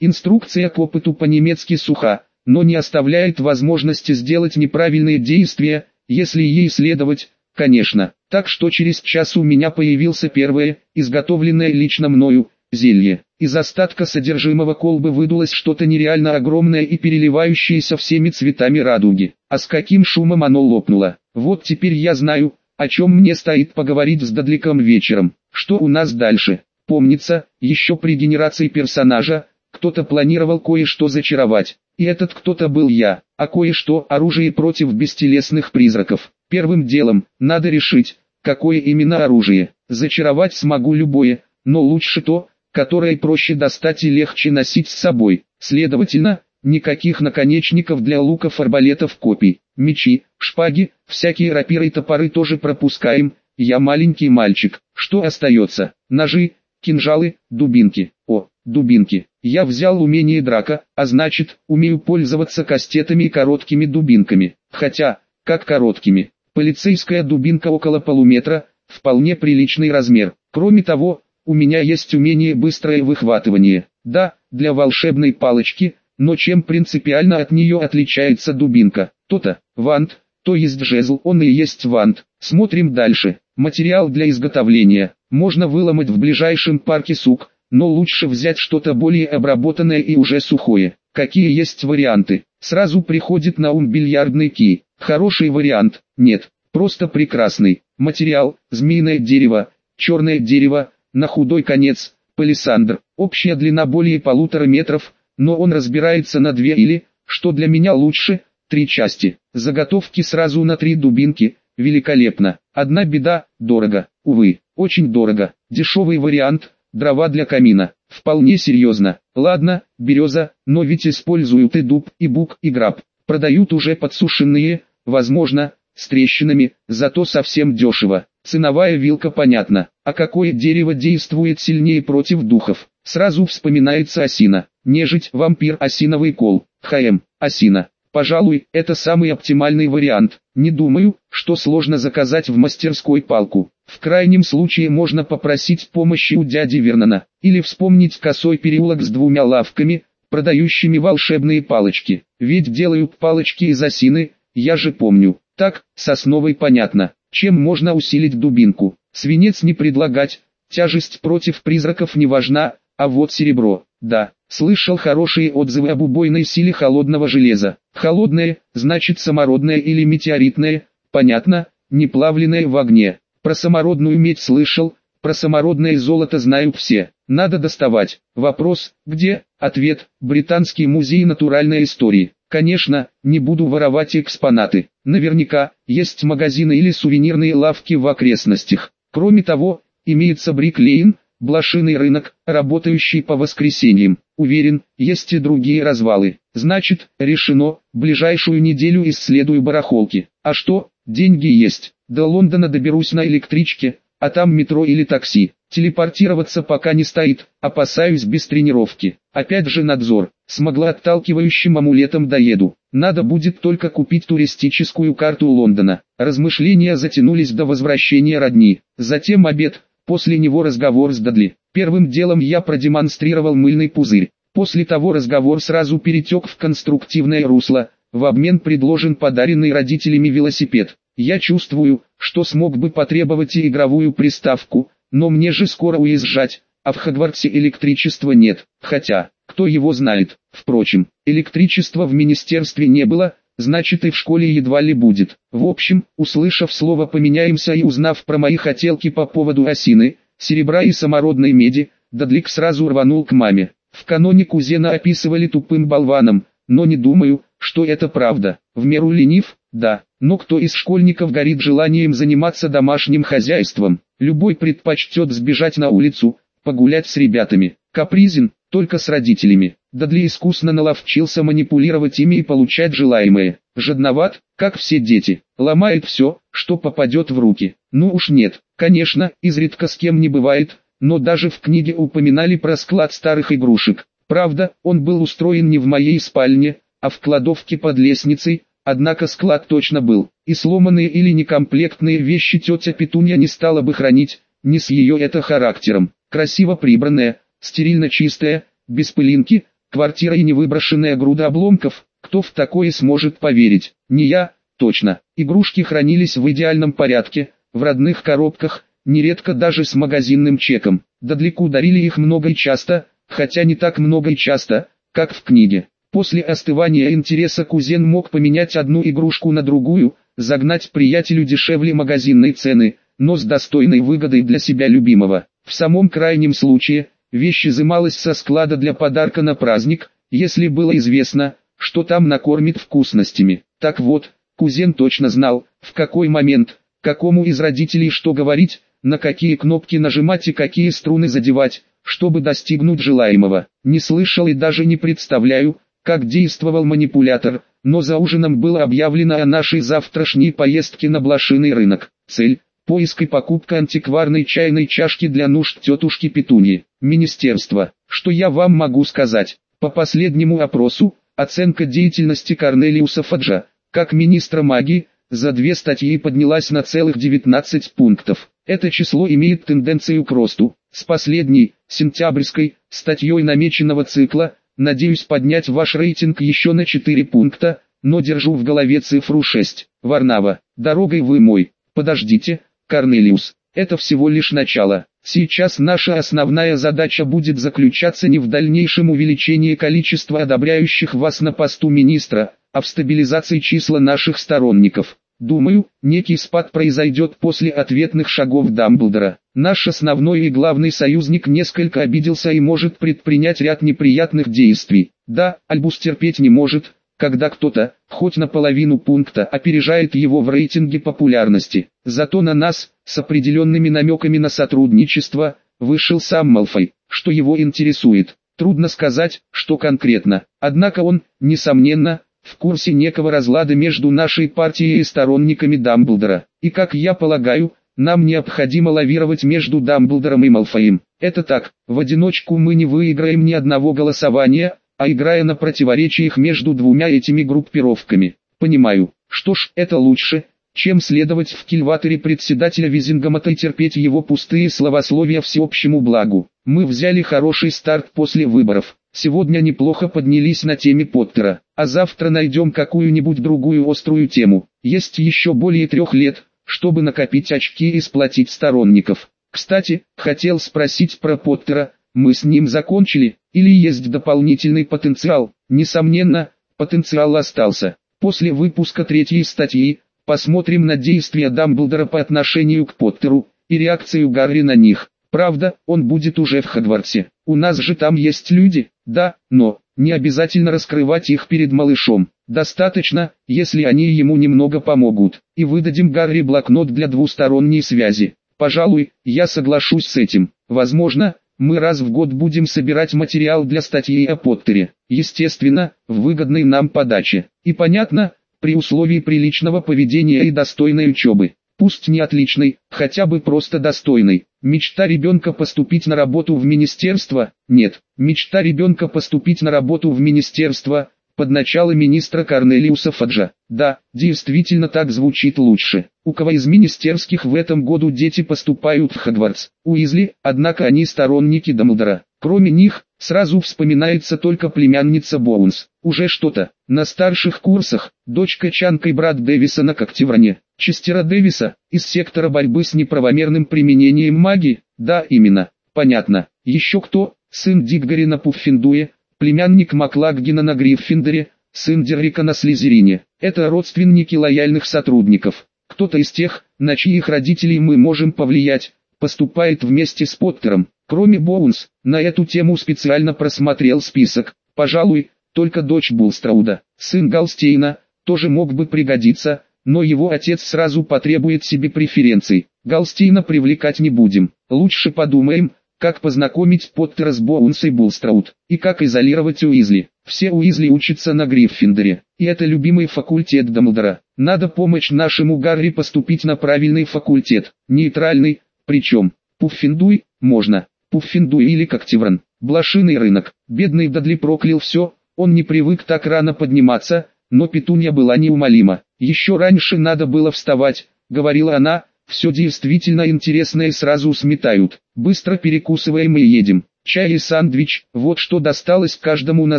Инструкция к опыту по-немецки суха, но не оставляет возможности сделать неправильные действия, если ей следовать, конечно. Так что через час у меня появился первое, изготовленное лично мною, зелье. Из остатка содержимого колбы выдулось что-то нереально огромное и переливающееся всеми цветами радуги. А с каким шумом оно лопнуло. Вот теперь я знаю, о чем мне стоит поговорить с Дадликом вечером. Что у нас дальше? Помнится, еще при генерации персонажа, кто-то планировал кое-что зачаровать. И этот кто-то был я, а кое-что оружие против бестелесных призраков. Первым делом, надо решить, какое именно оружие. Зачаровать смогу любое, но лучше то, которое проще достать и легче носить с собой. Следовательно, никаких наконечников для луков, арбалетов, копий, мечи, шпаги, всякие рапиры и топоры тоже пропускаем. Я маленький мальчик. Что остается? Ножи, кинжалы, дубинки. О, дубинки. Я взял умение драка, а значит, умею пользоваться кастетами и короткими дубинками. Хотя, как короткими. Полицейская дубинка около полуметра, вполне приличный размер. Кроме того, у меня есть умение быстрое выхватывание. Да, для волшебной палочки, но чем принципиально от нее отличается дубинка? То-то, вант, то есть жезл, он и есть вант. Смотрим дальше. Материал для изготовления. Можно выломать в ближайшем парке сук, но лучше взять что-то более обработанное и уже сухое. Какие есть варианты? Сразу приходит на ум бильярдный кий. Хороший вариант? Нет, просто прекрасный. Материал, змеиное дерево, черное дерево, на худой конец, палисандр. Общая длина более полутора метров, но он разбирается на две или, что для меня лучше, три части. Заготовки сразу на три дубинки, великолепно. Одна беда, дорого, увы, очень дорого. Дешевый вариант, дрова для камина. Вполне серьезно. Ладно, береза, но ведь используют и дуб, и бук, и граб. Продают уже подсушенные, возможно, с трещинами, зато совсем дешево. Ценовая вилка понятна. А какое дерево действует сильнее против духов? Сразу вспоминается осина. Нежить, вампир, осиновый кол. ХМ, осина. Пожалуй, это самый оптимальный вариант. Не думаю, что сложно заказать в мастерской палку. В крайнем случае можно попросить помощи у дяди Вернона. Или вспомнить косой переулок с двумя лавками, продающими волшебные палочки. Ведь делают палочки из осины, я же помню. Так, сосновой понятно. Чем можно усилить дубинку? Свинец не предлагать, тяжесть против призраков не важна, а вот серебро, да. Слышал хорошие отзывы об убойной силе холодного железа. Холодное, значит самородное или метеоритное, понятно, не плавленное в огне. Про самородную медь слышал, про самородное золото знают все. Надо доставать. Вопрос, где? Ответ, Британский музей натуральной истории. Конечно, не буду воровать экспонаты. Наверняка, есть магазины или сувенирные лавки в окрестностях. Кроме того, имеется Брик-Лейн, блошиный рынок, работающий по воскресеньям. Уверен, есть и другие развалы. Значит, решено, ближайшую неделю исследую барахолки. А что, деньги есть. До Лондона доберусь на электричке, а там метро или такси. Телепортироваться пока не стоит, опасаюсь без тренировки. Опять же надзор, смогла отталкивающим амулетом доеду. Надо будет только купить туристическую карту Лондона. Размышления затянулись до возвращения родни. Затем обед, после него разговор с Дадли. Первым делом я продемонстрировал мыльный пузырь. После того разговор сразу перетек в конструктивное русло, в обмен предложен подаренный родителями велосипед. Я чувствую, что смог бы потребовать и игровую приставку, но мне же скоро уезжать, а в Хогвартсе электричества нет, хотя, кто его знает. Впрочем, электричества в министерстве не было, значит и в школе едва ли будет. В общем, услышав слово «поменяемся» и узнав про мои хотелки по поводу осины, серебра и самородной меди, Дадлик сразу рванул к маме. В каноне кузена описывали тупым болваном, но не думаю, что это правда. В меру ленив, да, но кто из школьников горит желанием заниматься домашним хозяйством? Любой предпочтет сбежать на улицу, погулять с ребятами. Капризен, только с родителями. Дадли искусно наловчился манипулировать ими и получать желаемое. Жадноват, как все дети, ломает все, что попадет в руки. Ну уж нет, конечно, изредка с кем не бывает, но даже в книге упоминали про склад старых игрушек. Правда, он был устроен не в моей спальне, а в кладовке под лестницей, Однако склад точно был, и сломанные или некомплектные вещи тетя Петунья не стала бы хранить, не с ее это характером. Красиво прибранная, стерильно чистая, без пылинки, квартира и невыброшенная груда обломков, кто в такое сможет поверить? Не я, точно. Игрушки хранились в идеальном порядке, в родных коробках, нередко даже с магазинным чеком. Дадляку дарили их много и часто, хотя не так много и часто, как в книге. После остывания интереса кузен мог поменять одну игрушку на другую, загнать приятелю дешевле магазинной цены, но с достойной выгодой для себя любимого. В самом крайнем случае, вещь изымалась со склада для подарка на праздник, если было известно, что там накормит вкусностями. Так вот, кузен точно знал, в какой момент, какому из родителей что говорить, на какие кнопки нажимать и какие струны задевать, чтобы достигнуть желаемого. Не слышал и даже не представляю, как действовал манипулятор, но за ужином было объявлено о нашей завтрашней поездке на блошиный рынок. Цель – поиск и покупка антикварной чайной чашки для нужд тетушки Петуньи. Министерство. Что я вам могу сказать? По последнему опросу, Оценка деятельности Корнелиуса Фаджа, как министра магии, за две статьи поднялась на целых 19 пунктов. Это число имеет тенденцию к росту. С последней, сентябрьской, статьей намеченного цикла, надеюсь поднять ваш рейтинг еще на 4 пункта, но держу в голове цифру 6. Варнава, дорогой вы мой. Подождите, Корнелиус, это всего лишь начало. Сейчас наша основная задача будет заключаться не в дальнейшем увеличении количества одобряющих вас на посту министра, а в стабилизации числа наших сторонников. Думаю, некий спад произойдет после ответных шагов Дамблдора. Наш основной и главный союзник несколько обиделся и может предпринять ряд неприятных действий. Да, Альбус терпеть не может, когда кто-то, хоть наполовину пункта, опережает его в рейтинге популярности. Зато на нас, с определенными намеками на сотрудничество, вышел сам Малфой, что его интересует. Трудно сказать, что конкретно. Однако он, несомненно, в курсе некого разлада между нашей партией и сторонниками Дамблдора. И как я полагаю, нам необходимо лавировать между Дамблдором и Малфоем. Это так, в одиночку мы не выиграем ни одного голосования, а играя на противоречиях между двумя этими группировками. Понимаю, что ж, это лучше, чем следовать в кильваторе председателя Визингомата и терпеть его пустые словословия всеобщему благу. Мы взяли хороший старт после выборов. Сегодня неплохо поднялись на теме Поттера, а завтра найдем какую-нибудь другую острую тему. Есть еще более трех лет, чтобы накопить очки и сплотить сторонников. Кстати, хотел спросить про Поттера, мы с ним закончили, или есть дополнительный потенциал? Несомненно, потенциал остался. После выпуска третьей статьи, посмотрим на действия Дамблдора по отношению к Поттеру, и реакцию Гарри на них. Правда, он будет уже в Хогвартсе. У нас же там есть люди, да, но, не обязательно раскрывать их перед малышом. Достаточно, если они ему немного помогут. И выдадим Гарри блокнот для двусторонней связи. Пожалуй, я соглашусь с этим. Возможно, мы раз в год будем собирать материал для статьи о Поттере, естественно, в выгодной нам подаче. И понятно, при условии приличного поведения и достойной учебы. Пусть не отличной, хотя бы просто достойной. Мечта ребенка поступить на работу в министерство? Нет. Мечта ребенка поступить на работу в министерство, под начало министра Корнелиуса Фаджа. Да, действительно так звучит лучше. У кого из министерских в этом году дети поступают в Хогвартс? Уизли, однако они сторонники Дамблдора. Кроме них, сразу вспоминается только племянница Боунс. Уже что-то. На старших курсах, дочка Чанка и брат Дэвиса на Когтевране. Честера Дэвиса, из сектора борьбы с неправомерным применением магии. Да, именно. Понятно. Еще кто? Сын Диггори на Пуффиндуе, племянник Маклаггина на Гриффиндоре, сын Деррика на Слизерине. Это родственники лояльных сотрудников. Кто-то из тех, на чьих родителей мы можем повлиять, поступает вместе с Поттером. Кроме Боунс, на эту тему специально просмотрел список. Пожалуй, только дочь Булстрауда, сын Галстейна, тоже мог бы пригодиться, но его отец сразу потребует себе преференций. Галстейна привлекать не будем. Лучше подумаем, как познакомить Поттера с Боунс и Булстраут, и как изолировать Уизли. Все Уизли учатся на Гриффиндоре, и это любимый факультет Дамблдора. Надо помочь нашему Гарри поступить на правильный факультет, нейтральный, причем, Пуффиндуй, можно, Пуффиндуй или Коктевран, блошиный рынок. Бедный Дадли проклял все, он не привык так рано подниматься, но Петунья была неумолима. Еще раньше надо было вставать, говорила она, все действительно интересное сразу сметают. Быстро перекусываем и едем. чай и сандвич, вот что досталось каждому на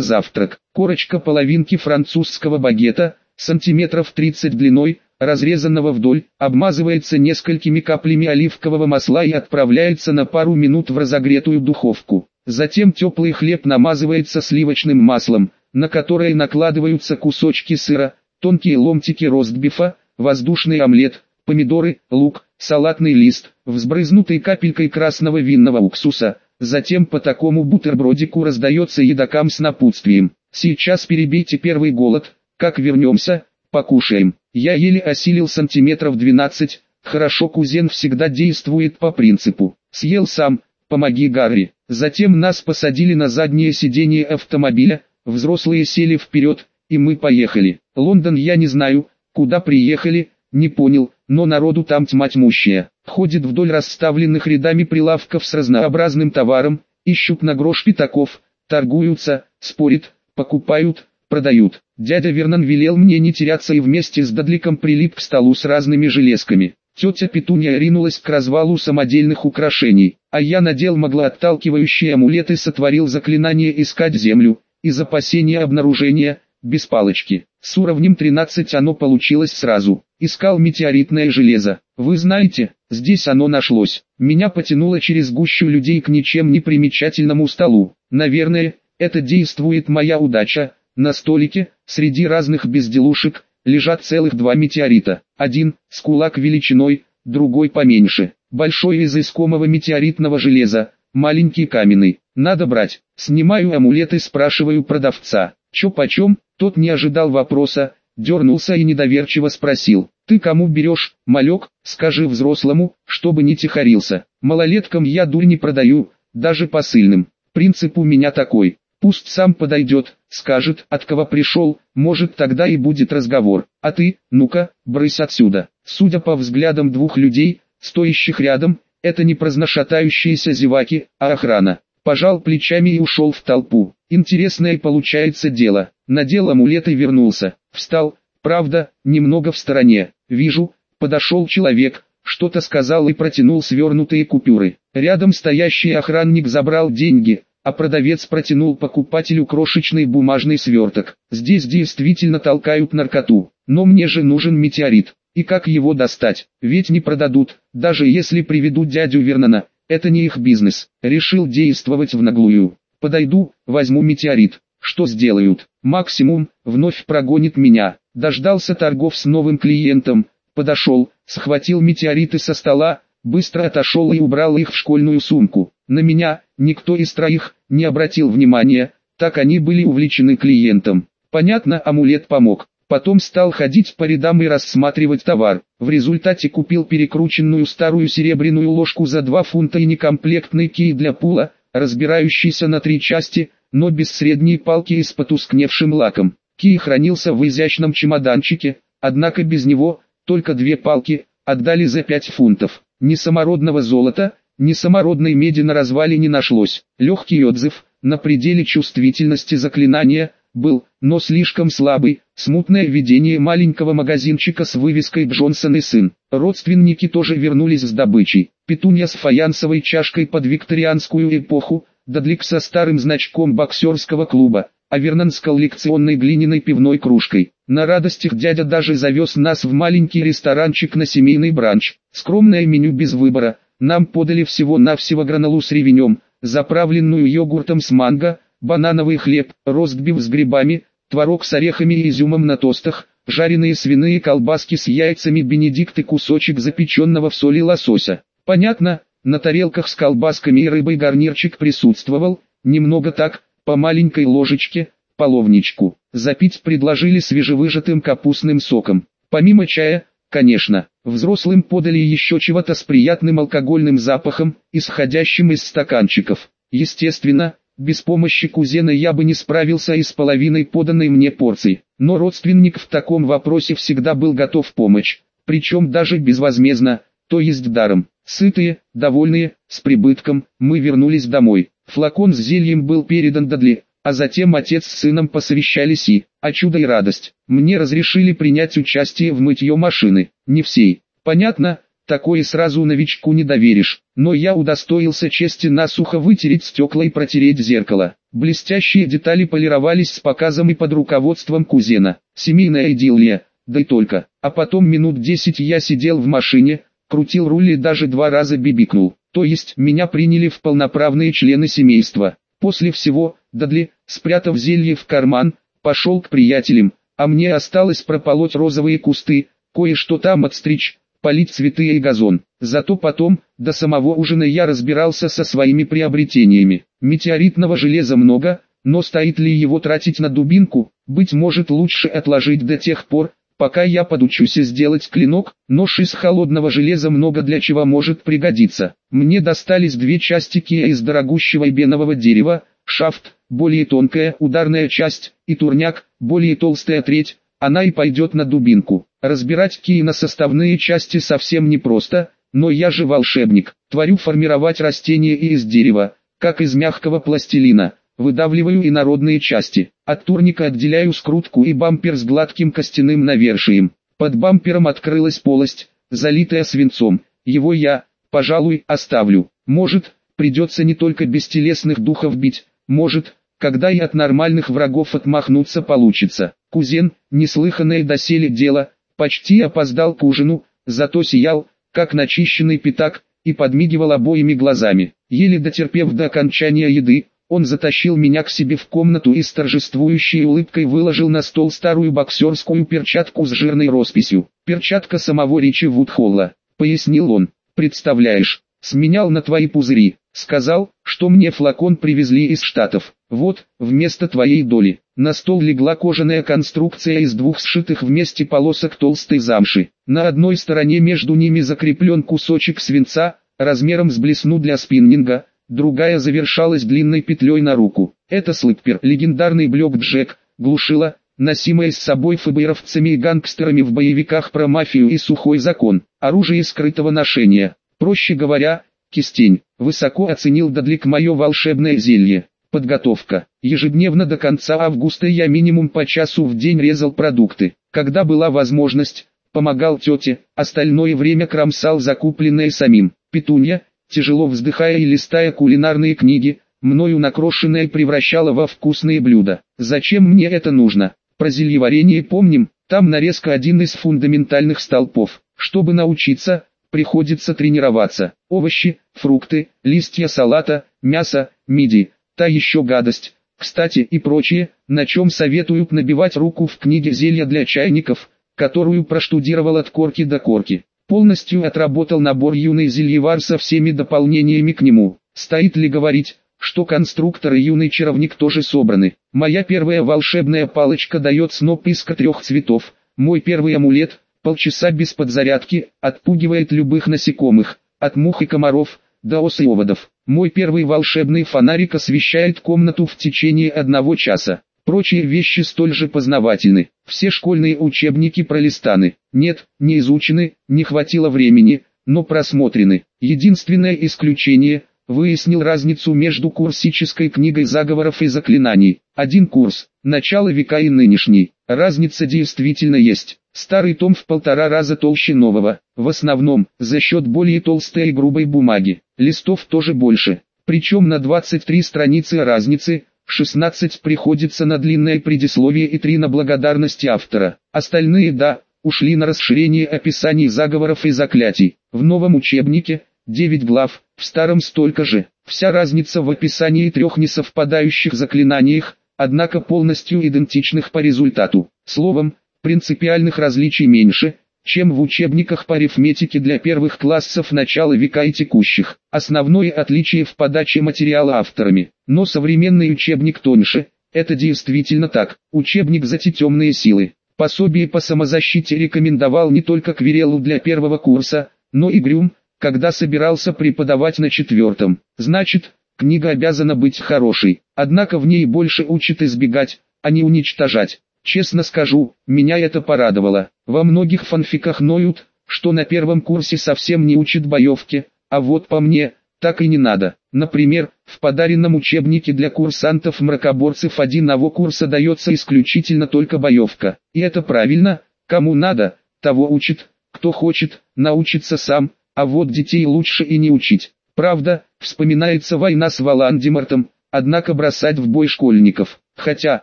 завтрак. Корочка половинки французского багета, сантиметров 30 длиной, разрезанного вдоль, обмазывается несколькими каплями оливкового масла и отправляется на пару минут в разогретую духовку. Затем теплый хлеб намазывается сливочным маслом, на которое накладываются кусочки сыра, тонкие ломтики ростбифа, воздушный омлет, помидоры, лук, салатный лист, взбрызнутый капелькой красного винного уксуса. Затем по такому бутербродику раздается едокам с напутствием. Сейчас перебейте первый голод, как вернемся, покушаем. Я еле осилил сантиметров 12, хорошо кузен всегда действует по принципу. Съел сам, помоги Гарри. Затем нас посадили на заднее сиденье автомобиля, взрослые сели вперед, и мы поехали. Лондон я не знаю, куда приехали, не понял, но народу там тьма тьмущая. Ходит вдоль расставленных рядами прилавков с разнообразным товаром, ищут на грош пятаков, торгуются, спорят, покупают, продают. Дядя Вернон велел мне не теряться и вместе с Дадликом прилип к столу с разными железками. Тетя Петунья ринулась к развалу самодельных украшений, а я надел маглоотталкивающие амулеты и сотворил заклинание искать землю, из опасения обнаружения, без палочки. С уровнем 13 оно получилось сразу. Искал метеоритное железо. Вы знаете, здесь оно нашлось. Меня потянуло через гущу людей к ничем не примечательному столу. Наверное, это действует моя удача, на столике, среди разных безделушек, лежат целых два метеорита. Один, с кулак величиной, другой поменьше. Большой из искомого метеоритного железа, маленький каменный. Надо брать. Снимаю амулет и спрашиваю продавца. Чё почем? Тот не ожидал вопроса, дернулся и недоверчиво спросил. Ты кому берешь, малек, скажи взрослому, чтобы не тихорился. Малолеткам я дурь не продаю, даже посыльным. Принцип у меня такой. Пусть сам подойдет, скажет, от кого пришел, может тогда и будет разговор. А ты, ну-ка, брысь отсюда. Судя по взглядам двух людей, стоящих рядом, это не праздношатающиеся зеваки, а охрана. Пожал плечами и ушел в толпу. Интересное получается дело. Надел амулет и вернулся. Встал, правда, немного в стороне. Вижу, подошел человек, что-то сказал и протянул свернутые купюры. Рядом стоящий охранник забрал деньги, а продавец протянул покупателю крошечный бумажный сверток. Здесь действительно толкают наркоту, но мне же нужен метеорит. И как его достать? Ведь не продадут, даже если приведут дядю Вернона. Это не их бизнес. Решил действовать в наглую. Подойду, возьму метеорит. Что сделают? Максимум, вновь прогонит меня. Дождался торгов с новым клиентом. Подошел, схватил метеориты со стола, быстро отошел и убрал их в школьную сумку. На меня, никто из троих, не обратил внимания, так они были увлечены клиентом. Понятно, амулет помог. Потом стал ходить по рядам и рассматривать товар. В результате купил перекрученную старую серебряную ложку за 2 фунта и некомплектный кий для пула, разбирающийся на три части, но без средней палки и с потускневшим лаком. Кий хранился в изящном чемоданчике, однако без него, только две палки, отдали за 5 фунтов. Ни самородного золота, ни самородной меди на развале не нашлось. Легкий отзыв, на пределе чувствительности заклинания, был, но слишком слабый, смутное видение маленького магазинчика с вывеской «Джонсон и сын». Родственники тоже вернулись с добычей. Петунья с фаянсовой чашкой под викторианскую эпоху, Дадлик со старым значком боксерского клуба, а Вернон с коллекционной глиняной пивной кружкой. На радостях дядя даже завез нас в маленький ресторанчик на семейный бранч. Скромное меню без выбора, нам подали всего-навсего гранолу с ревенем, заправленную йогуртом с манго, банановый хлеб, ростбиф с грибами, творог с орехами и изюмом на тостах, жареные свиные колбаски с яйцами бенедикт и кусочек запеченного в соли лосося. Понятно, на тарелках с колбасками и рыбой гарнирчик присутствовал, немного так, по маленькой ложечке, половничку. Запить предложили свежевыжатым капустным соком. Помимо чая, Конечно, взрослым подали еще чего-то с приятным алкогольным запахом, исходящим из стаканчиков. Естественно, без помощи кузена я бы не справился и с половиной поданной мне порции. Но родственник в таком вопросе всегда был готов помочь, причем даже безвозмездно, то есть даром. Сытые, довольные, с прибытком, мы вернулись домой. Флакон с зельем был передан Дадли, а затем отец с сыном посовещались и, а чудо и радость, мне разрешили принять участие в мытье машины, не всей. Понятно, такое сразу новичку не доверишь. Но я удостоился чести насухо вытереть стекла и протереть зеркало. Блестящие детали полировались с показом и под руководством кузена. Семейная идиллия, да и только. А потом минут десять я сидел в машине, крутил руль и даже два раза бибикнул. То есть меня приняли в полноправные члены семейства. После всего, Дадли, спрятав зелье в карман, пошел к приятелям, а мне осталось прополоть розовые кусты, кое-что там отстричь, полить цветы и газон. Зато потом, до самого ужина я разбирался со своими приобретениями. Метеоритного железа много, но стоит ли его тратить на дубинку, быть может лучше отложить до тех пор, пока я подучусь сделать клинок, нож из холодного железа много для чего может пригодиться. Мне достались две части кия из дорогущего эбенового дерева, шафт, более тонкая ударная часть, и турняк, более толстая треть, она и пойдет на дубинку. Разбирать кии на составные части совсем непросто, но я же волшебник, творю формировать растения и из дерева, как из мягкого пластилина, выдавливаю инородные части. От турника отделяю скрутку и бампер с гладким костяным навершием. Под бампером открылась полость, залитая свинцом. Его я, пожалуй, оставлю. Может, придется не только бестелесных духов бить, может, когда и от нормальных врагов отмахнуться получится. Кузен, неслыханное доселе дело, почти опоздал к ужину, зато сиял, как начищенный пятак, и подмигивал обоими глазами. Еле дотерпев до окончания еды, он затащил меня к себе в комнату и с торжествующей улыбкой выложил на стол старую боксерскую перчатку с жирной росписью. Перчатка самого Ричи Вудхолла, пояснил он. Представляешь, сменял на твои пузыри. Сказал, что мне флакон привезли из Штатов. Вот, вместо твоей доли. На стол легла кожаная конструкция из двух сшитых вместе полосок толстой замши. На одной стороне между ними закреплен кусочек свинца, размером с блесну для спиннинга, другая завершалась длинной петлей на руку. Это слыппер, легендарный блок Джек, глушила, носимое с собой ФБРовцами и гангстерами в боевиках про мафию и сухой закон, оружие скрытого ношения. Проще говоря, кистень. Высоко оценил Дадлик мое волшебное зелье. Подготовка. Ежедневно до конца августа я минимум по часу в день резал продукты. Когда была возможность, помогал тете, остальное время кромсал закупленное самим. Петунья, тяжело вздыхая и листая кулинарные книги, мною накрошенное превращала во вкусные блюда. Зачем мне это нужно? Про зельеварение помним, там нарезка один из фундаментальных столпов. Чтобы научиться, приходится тренироваться. Овощи, фрукты, листья салата, мясо, миди, та еще гадость. Кстати и прочее, на чем советуют набивать руку в книге «Зелья для чайников», которую проштудировал от корки до корки. Полностью отработал набор юный зельевар со всеми дополнениями к нему. Стоит ли говорить, что конструктор и юный чаровник тоже собраны. Моя первая волшебная палочка дает сноп из трех цветов. Мой первый амулет, полчаса без подзарядки, отпугивает любых насекомых, от мух и комаров, до ос и оводов. Мой первый волшебный фонарик освещает комнату в течение одного часа. Прочие вещи столь же познавательны. Все школьные учебники пролистаны. Нет, не изучены, не хватило времени, но просмотрены. Единственное исключение – выяснил разницу между курсической книгой заговоров и заклинаний. Один курс, начало века и нынешний. Разница действительно есть. Старый том в полтора раза толще нового, в основном, за счет более толстой и грубой бумаги. Листов тоже больше. Причем на 23 страницы разницы, 16 приходится на длинное предисловие и 3 на благодарность автора. Остальные, да, ушли на расширение описаний заговоров и заклятий. В новом учебнике, 9 глав, в старом столько же. Вся разница в описании трех несовпадающих заклинаниях, однако полностью идентичных по результату. Словом, принципиальных различий меньше, чем в учебниках по арифметике для первых классов начала века и текущих. Основное отличие в подаче материала авторами. Но современный учебник тоньше, это действительно так. Учебник за те темные силы. Пособие по самозащите рекомендовал не только Квирелу для первого курса, но и Грюм, когда собирался преподавать на четвертом. Значит, книга обязана быть хорошей, однако в ней больше учат избегать, а не уничтожать. Честно скажу, меня это порадовало. Во многих фанфиках ноют, что на первом курсе совсем не учат боевки, а вот по мне, так и не надо. Например, в подаренном учебнике для курсантов-мракоборцев одного курса дается исключительно только боевка. И это правильно, кому надо, того учат, Кто хочет, научится сам, а вот детей лучше и не учить. Правда, вспоминается война с Валандемартом, однако бросать в бой школьников. Хотя,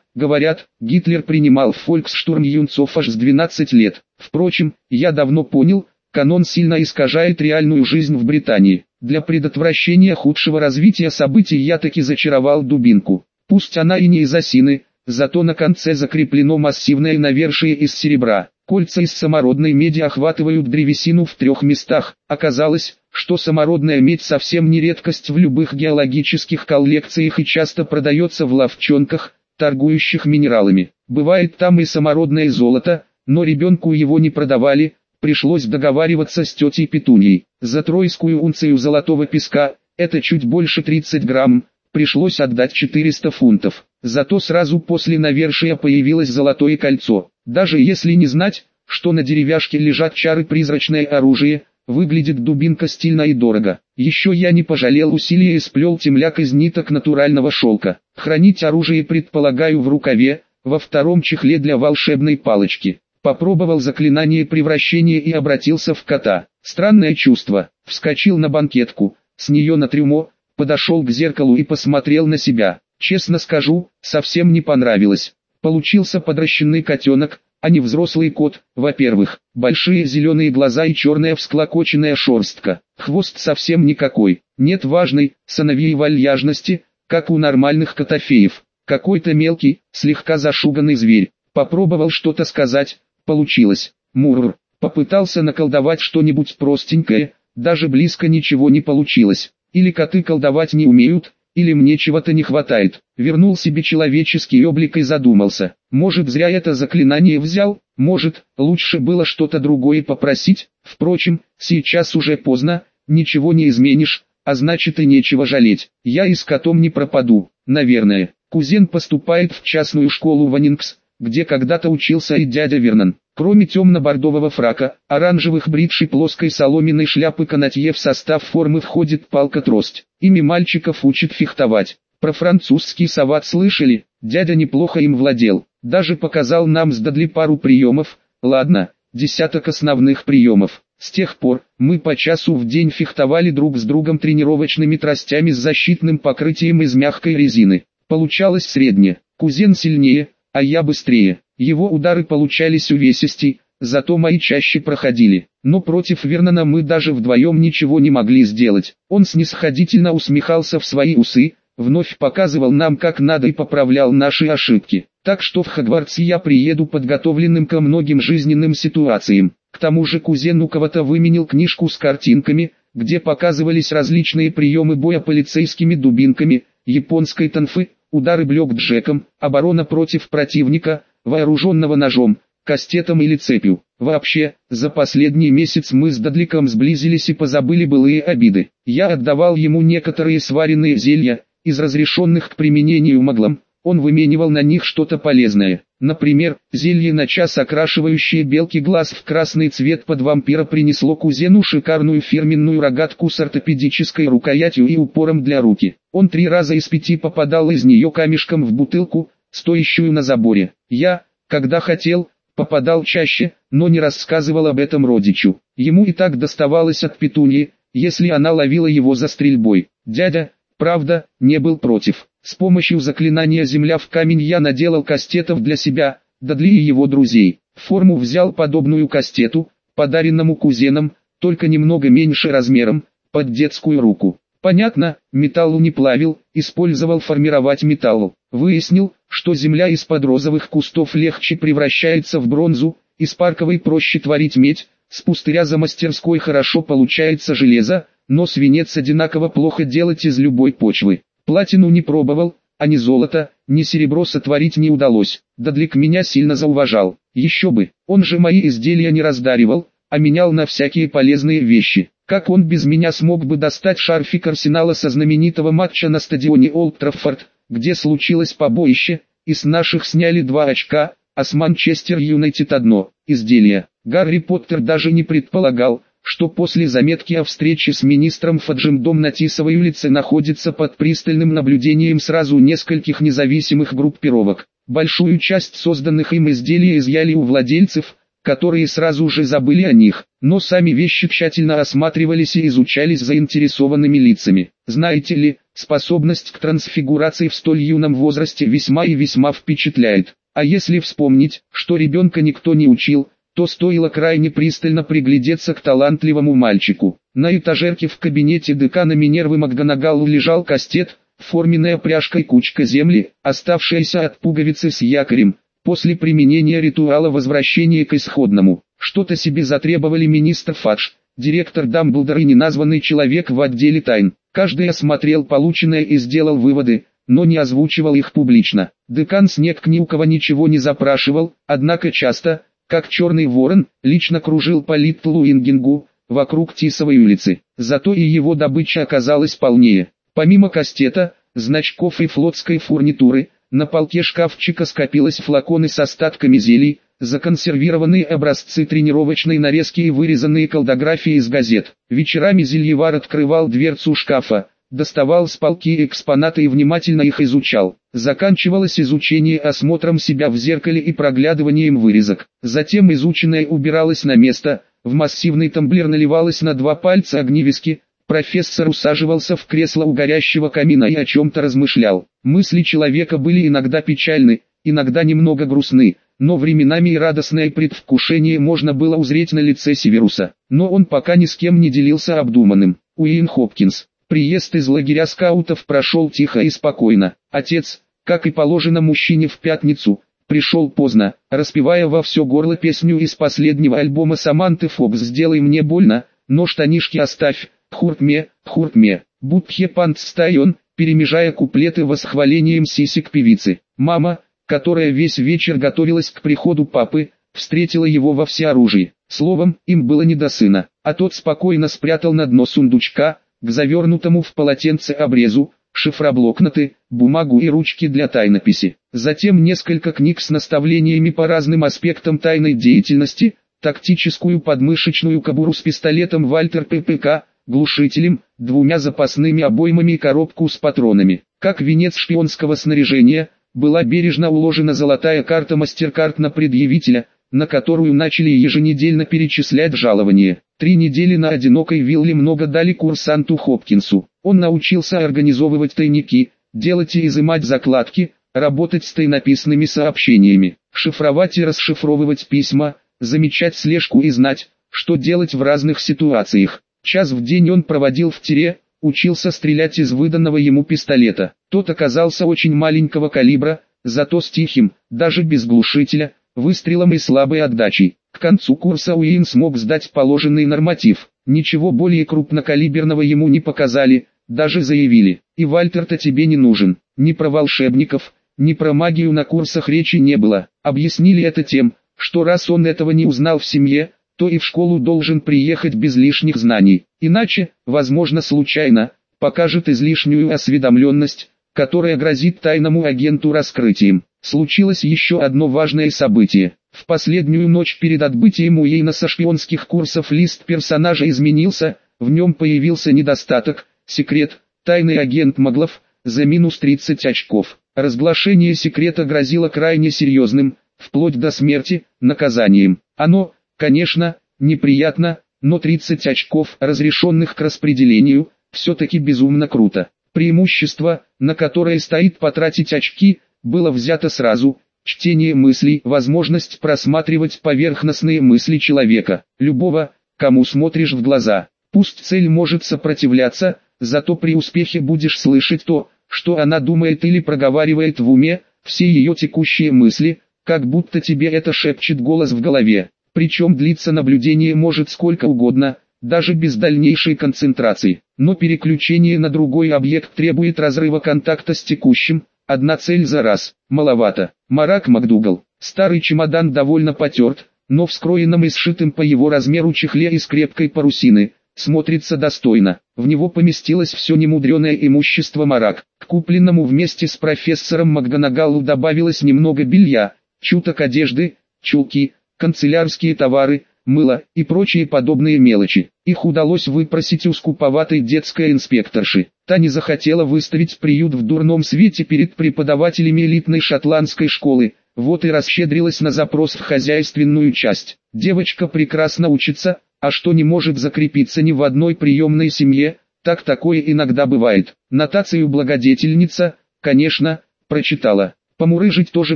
говорят, Гитлер принимал в фольксштурм юнцов аж с 12 лет. Впрочем, я давно понял, канон сильно искажает реальную жизнь в Британии. Для предотвращения худшего развития событий я таки зачаровал дубинку. Пусть она и не из осины, зато на конце закреплено массивное навершие из серебра. Кольца из самородной меди охватывают древесину в трех местах. Оказалось, что самородная медь совсем не редкость в любых геологических коллекциях и часто продается в ловчонках, торгующих минералами. Бывает там и самородное золото, но ребенку его не продавали, пришлось договариваться с тетей Петуньей. За тройскую унцию золотого песка, это чуть больше 30 грамм, пришлось отдать 400 фунтов. Зато сразу после навершия появилось золотое кольцо. Даже если не знать, что на деревяшке лежат чары призрачное оружие, выглядит дубинка стильно и дорого. Еще я не пожалел усилия и сплел темляк из ниток натурального шелка. Хранить оружие предполагаю в рукаве, во втором чехле для волшебной палочки. Попробовал заклинание превращения и обратился в кота. Странное чувство. Вскочил на банкетку, с нее на трюмо, подошел к зеркалу и посмотрел на себя. Честно скажу, совсем не понравилось. Получился подращенный котенок, а не взрослый кот. Во-первых, большие зеленые глаза и черная всклокоченная шерстка. Хвост совсем никакой. Нет важной, сыновьей вальяжности, как у нормальных котофеев. Какой-то мелкий, слегка зашуганный зверь. Попробовал что-то сказать, получилось. Мурр. Попытался наколдовать что-нибудь простенькое, даже близко ничего не получилось. Или коты колдовать не умеют, или мне чего-то не хватает. Вернул себе человеческий облик и задумался. Может зря это заклинание взял, может, лучше было что-то другое попросить. Впрочем, сейчас уже поздно, ничего не изменишь, а значит и нечего жалеть. Я и с котом не пропаду, наверное. Кузен поступает в частную школу Ванингс, где когда-то учился и дядя Вернон. Кроме темно-бордового фрака, оранжевых бридж и плоской соломенной шляпы канатье в состав формы входит палка-трость. Ими мальчиков учат фехтовать. Про французский сават слышали, дядя неплохо им владел. Даже показал нам с Дадли пару приемов, ладно, десяток основных приемов. С тех пор, мы по часу в день фехтовали друг с другом тренировочными тростями с защитным покрытием из мягкой резины. Получалось среднее, кузен сильнее, а я быстрее. Его удары получались увесистей, зато мои чаще проходили. Но против Вернона мы даже вдвоем ничего не могли сделать. Он снисходительно усмехался в свои усы, вновь показывал нам как надо и поправлял наши ошибки. Так что в Хогвартс я приеду подготовленным ко многим жизненным ситуациям. К тому же кузен у кого-то выменил книжку с картинками, где показывались различные приемы боя полицейскими дубинками, японской танфы, удары блок-джеком, оборона против противника, вооруженного ножом, кастетом или цепью. Вообще, за последний месяц мы с Дадликом сблизились и позабыли былые обиды. Я отдавал ему некоторые сваренные зелья, из разрешенных к применению маглам, он выменивал на них что-то полезное. Например, зелье на час окрашивающее белки глаз в красный цвет под вампира принесло кузену шикарную фирменную рогатку с ортопедической рукоятью и упором для руки. Он три раза из пяти попадал из нее камешком в бутылку, стоящую на заборе. Я, когда хотел, попадал чаще, но не рассказывал об этом родичу. Ему и так доставалось от петуньи, если она ловила его за стрельбой. Дядя, правда, не был против. С помощью заклинания «Земля в камень» я наделал кастетов для себя, Дадли и его друзей. Форму взял подобную кастету, подаренному кузеном, только немного меньше размером, под детскую руку. Понятно, металлу не плавил, использовал формировать металлу. Выяснил, что земля из-под розовых кустов легче превращается в бронзу, из парковой проще творить медь, с пустыря за мастерской хорошо получается железо, но свинец одинаково плохо делать из любой почвы. Платину не пробовал, а ни золото, ни серебро сотворить не удалось. Дадлик меня сильно зауважал. Еще бы, он же мои изделия не раздаривал, а менял на всякие полезные вещи. Как он без меня смог бы достать шарфик Арсенала со знаменитого матча на стадионе Олд Траффорд, где случилось побоище, и с наших сняли два очка, а с Манчестер Юнайтед одно, изделие. Гарри Поттер даже не предполагал, что после заметки о встрече с министром Фаджимдом на Тисовой улице находится под пристальным наблюдением сразу нескольких независимых группировок. Большую часть созданных им изделий изъяли у владельцев, которые сразу же забыли о них, но сами вещи тщательно осматривались и изучались заинтересованными лицами. Знаете ли, способность к трансфигурации в столь юном возрасте весьма и весьма впечатляет. А если вспомнить, что ребенка никто не учил, то стоило крайне пристально приглядеться к талантливому мальчику. На этажерке в кабинете декана Минервы Макганагалу лежал кастет, форменная пряжка кучка земли, оставшаяся от пуговицы с якорем, после применения ритуала возвращения к исходному. Что-то себе затребовали министр Фадж, директор Дамблдор и неназванный человек в отделе тайн. Каждый осмотрел полученное и сделал выводы, но не озвучивал их публично. Декан Снег ни у кого ничего не запрашивал, однако часто, как черный ворон, лично кружил по Литтлуингингу, вокруг Тисовой улицы. Зато и его добыча оказалась полнее. Помимо кастета, значков и флотской фурнитуры, на полке шкафчика скопилось флаконы с остатками зелий, законсервированные образцы тренировочной нарезки и вырезанные колдографии из газет. Вечерами Зельевар открывал дверцу шкафа, доставал с полки экспонаты и внимательно их изучал. Заканчивалось изучение осмотром себя в зеркале и проглядыванием вырезок. Затем изученное убиралось на место, в массивный тамблер наливалось на два пальца огнивески, профессор усаживался в кресло у горящего камина и о чем-то размышлял. Мысли человека были иногда печальны, иногда немного грустны, но временами и радостное предвкушение можно было узреть на лице Северуса. Но он пока ни с кем не делился обдуманным. Уин Хопкинс. Приезд из лагеря скаутов прошел тихо и спокойно. Отец, как и положено мужчине в пятницу, пришел поздно, распевая во все горло песню из последнего альбома Саманты Фокс «Сделай мне больно», но штанишки оставь, хуртме, хуртме. Будхе пант стайон, перемежая куплеты восхвалением сисек певицы. Мама, которая весь вечер готовилась к приходу папы, встретила его во всеоружии. Словом, им было не до сына, а тот спокойно спрятал на дно сундучка, к завернутому в полотенце обрезу, шифроблокноты, бумагу и ручки для тайнописи. Затем несколько книг с наставлениями по разным аспектам тайной деятельности, тактическую подмышечную кобуру с пистолетом Вальтер ППК, глушителем, двумя запасными обоймами и коробку с патронами. Как венец шпионского снаряжения, была бережно уложена золотая карта MasterCard на предъявителя, на которую начали еженедельно перечислять жалование. Три недели на одинокой вилле много дали курсанту Хопкинсу. Он научился организовывать тайники, делать и изымать закладки, работать с тайнописными сообщениями, шифровать и расшифровывать письма, замечать слежку и знать, что делать в разных ситуациях. Час в день он проводил в тире, учился стрелять из выданного ему пистолета. Тот оказался очень маленького калибра, зато с тихим, даже без глушителя, выстрелом и слабой отдачей. К концу курса Уин смог сдать положенный норматив. Ничего более крупнокалиберного ему не показали, даже заявили, и Вальтер-то тебе не нужен. Ни про волшебников, ни про магию на курсах речи не было. Объяснили это тем, что раз он этого не узнал в семье, то и в школу должен приехать без лишних знаний. Иначе, возможно случайно, покажет излишнюю осведомленность, которая грозит тайному агенту раскрытием. Случилось еще одно важное событие. В последнюю ночь перед отбытием Уэйна со шпионских курсов лист персонажа изменился, в нем появился недостаток, секрет, тайный агент Маглов, за минус 30 очков. Разглашение секрета грозило крайне серьезным, вплоть до смерти, наказанием. Оно, конечно, неприятно, но 30 очков, разрешенных к распределению, все-таки безумно круто. Преимущество, на которое стоит потратить очки, было взято сразу, чтение мыслей, возможность просматривать поверхностные мысли человека, любого, кому смотришь в глаза. Пусть цель может сопротивляться, зато при успехе будешь слышать то, что она думает или проговаривает в уме, все ее текущие мысли, как будто тебе это шепчет голос в голове. Причем длиться наблюдение может сколько угодно, даже без дальнейшей концентрации. Но переключение на другой объект требует разрыва контакта с текущим, одна цель за раз, маловато. Марак МакДугал, старый чемодан довольно потерт, но в скроенном и сшитом по его размеру чехле из крепкой парусины, смотрится достойно. В него поместилось все немудреное имущество Марак. К купленному вместе с профессором Макганагалу добавилось немного белья, чуток одежды, чулки, канцелярские товары, мыло и прочие подобные мелочи. Их удалось выпросить у скуповатой детской инспекторши. Та не захотела выставить приют в дурном свете перед преподавателями элитной шотландской школы, вот и расщедрилась на запрос в хозяйственную часть. Девочка прекрасно учится, а что не может закрепиться ни в одной приемной семье, так такое иногда бывает. Нотацию благодетельница, конечно, прочитала. Помурыжить тоже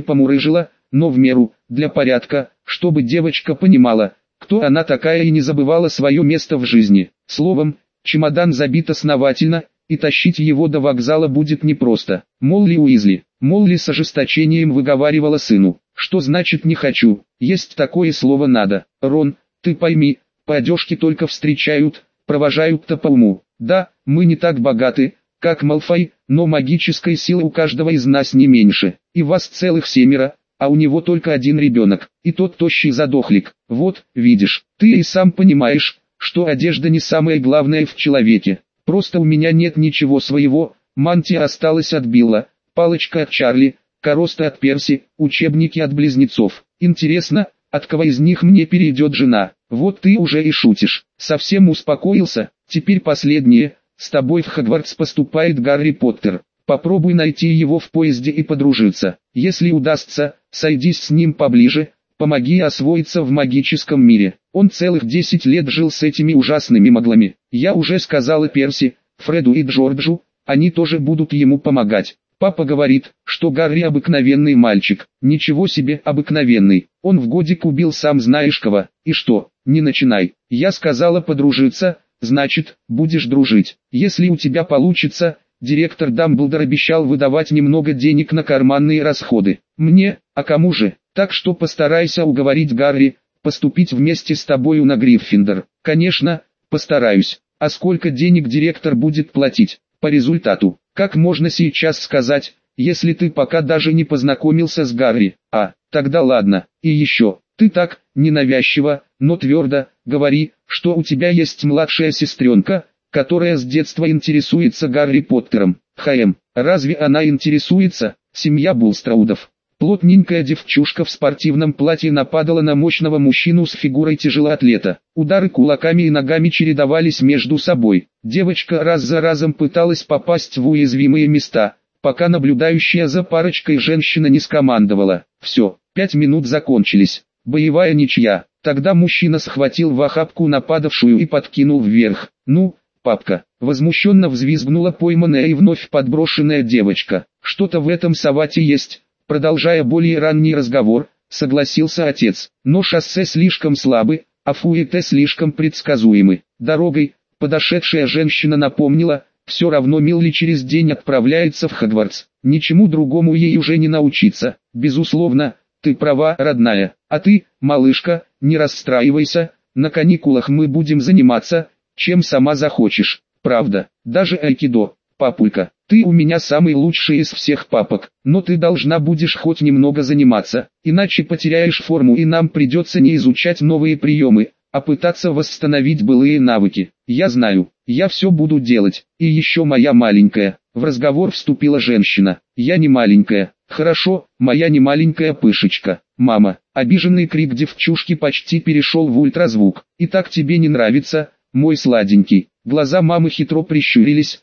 помурыжила, но в меру, для порядка, чтобы девочка понимала, кто она такая и не забывала свое место в жизни. Словом, чемодан забит основательно, и тащить его до вокзала будет непросто. Молли Уизли, Молли с ожесточением выговаривала сыну, что значит не хочу, есть такое слово надо. Рон, ты пойми, по одежке только встречают, провожают-то по уму. Да, мы не так богаты, как Малфой, но магической силы у каждого из нас не меньше, и вас целых семеро, а у него только один ребенок, и тот тощий задохлик. Вот, видишь, ты и сам понимаешь, что одежда не самое главное в человеке. Просто у меня нет ничего своего, мантия осталась от Билла, палочка от Чарли, короста от Перси, учебники от близнецов. Интересно, от кого из них мне перейдет жена? Вот ты уже и шутишь. Совсем успокоился, теперь последнее. С тобой в Хогвартс поступает Гарри Поттер. Попробуй найти его в поезде и подружиться. Если удастся, сойдись с ним поближе, помоги освоиться в магическом мире. Он целых 10 лет жил с этими ужасными маглами. Я уже сказала Перси, Фреду и Джорджу, они тоже будут ему помогать. Папа говорит, что Гарри обыкновенный мальчик. Ничего себе обыкновенный. Он в годик убил сам знаешь кого. И что, не начинай. Я сказала подружиться, значит, будешь дружить. Если у тебя получится, директор Дамблдор обещал выдавать немного денег на карманные расходы. Мне, а кому же? Так что постарайся уговорить Гарри, поступить вместе с тобою на Гриффиндор. Конечно, постараюсь. А сколько денег директор будет платить? По результату, как можно сейчас сказать, если ты пока даже не познакомился с Гарри? А, тогда ладно. И еще, ты так, ненавязчиво, но твердо, говори, что у тебя есть младшая сестренка, которая с детства интересуется Гарри Поттером. ХМ, разве она интересуется? Семья Булстраудов. Плотненькая девчушка в спортивном платье нападала на мощного мужчину с фигурой тяжелоатлета. Удары кулаками и ногами чередовались между собой. Девочка раз за разом пыталась попасть в уязвимые места, пока наблюдающая за парочкой женщина не скомандовала. Все, пять минут закончились. Боевая ничья. Тогда мужчина схватил в охапку нападавшую и подкинул вверх. «Ну, папка!» Возмущенно взвизгнула пойманная и вновь подброшенная девочка. «Что-то в этом совате есть». Продолжая более ранний разговор, согласился отец. Но шоссе слишком слабы, а фуэте слишком предсказуемы. Дорогой, подошедшая женщина напомнила, все равно Милли через день отправляется в Хогвартс. Ничему другому ей уже не научиться. Безусловно, ты права, родная. А ты, малышка, не расстраивайся, на каникулах мы будем заниматься, чем сама захочешь. Правда, даже айкидо, папулька. Ты у меня самый лучший из всех папок, но ты должна будешь хоть немного заниматься, иначе потеряешь форму и нам придется не изучать новые приемы, а пытаться восстановить былые навыки. Я знаю, я все буду делать, и еще моя маленькая. В разговор вступила женщина. Я не маленькая. Хорошо, моя не маленькая пышечка. Мама, обиженный крик девчушки почти перешел в ультразвук. И так тебе не нравится, мой сладенький. Глаза мамы хитро прищурились,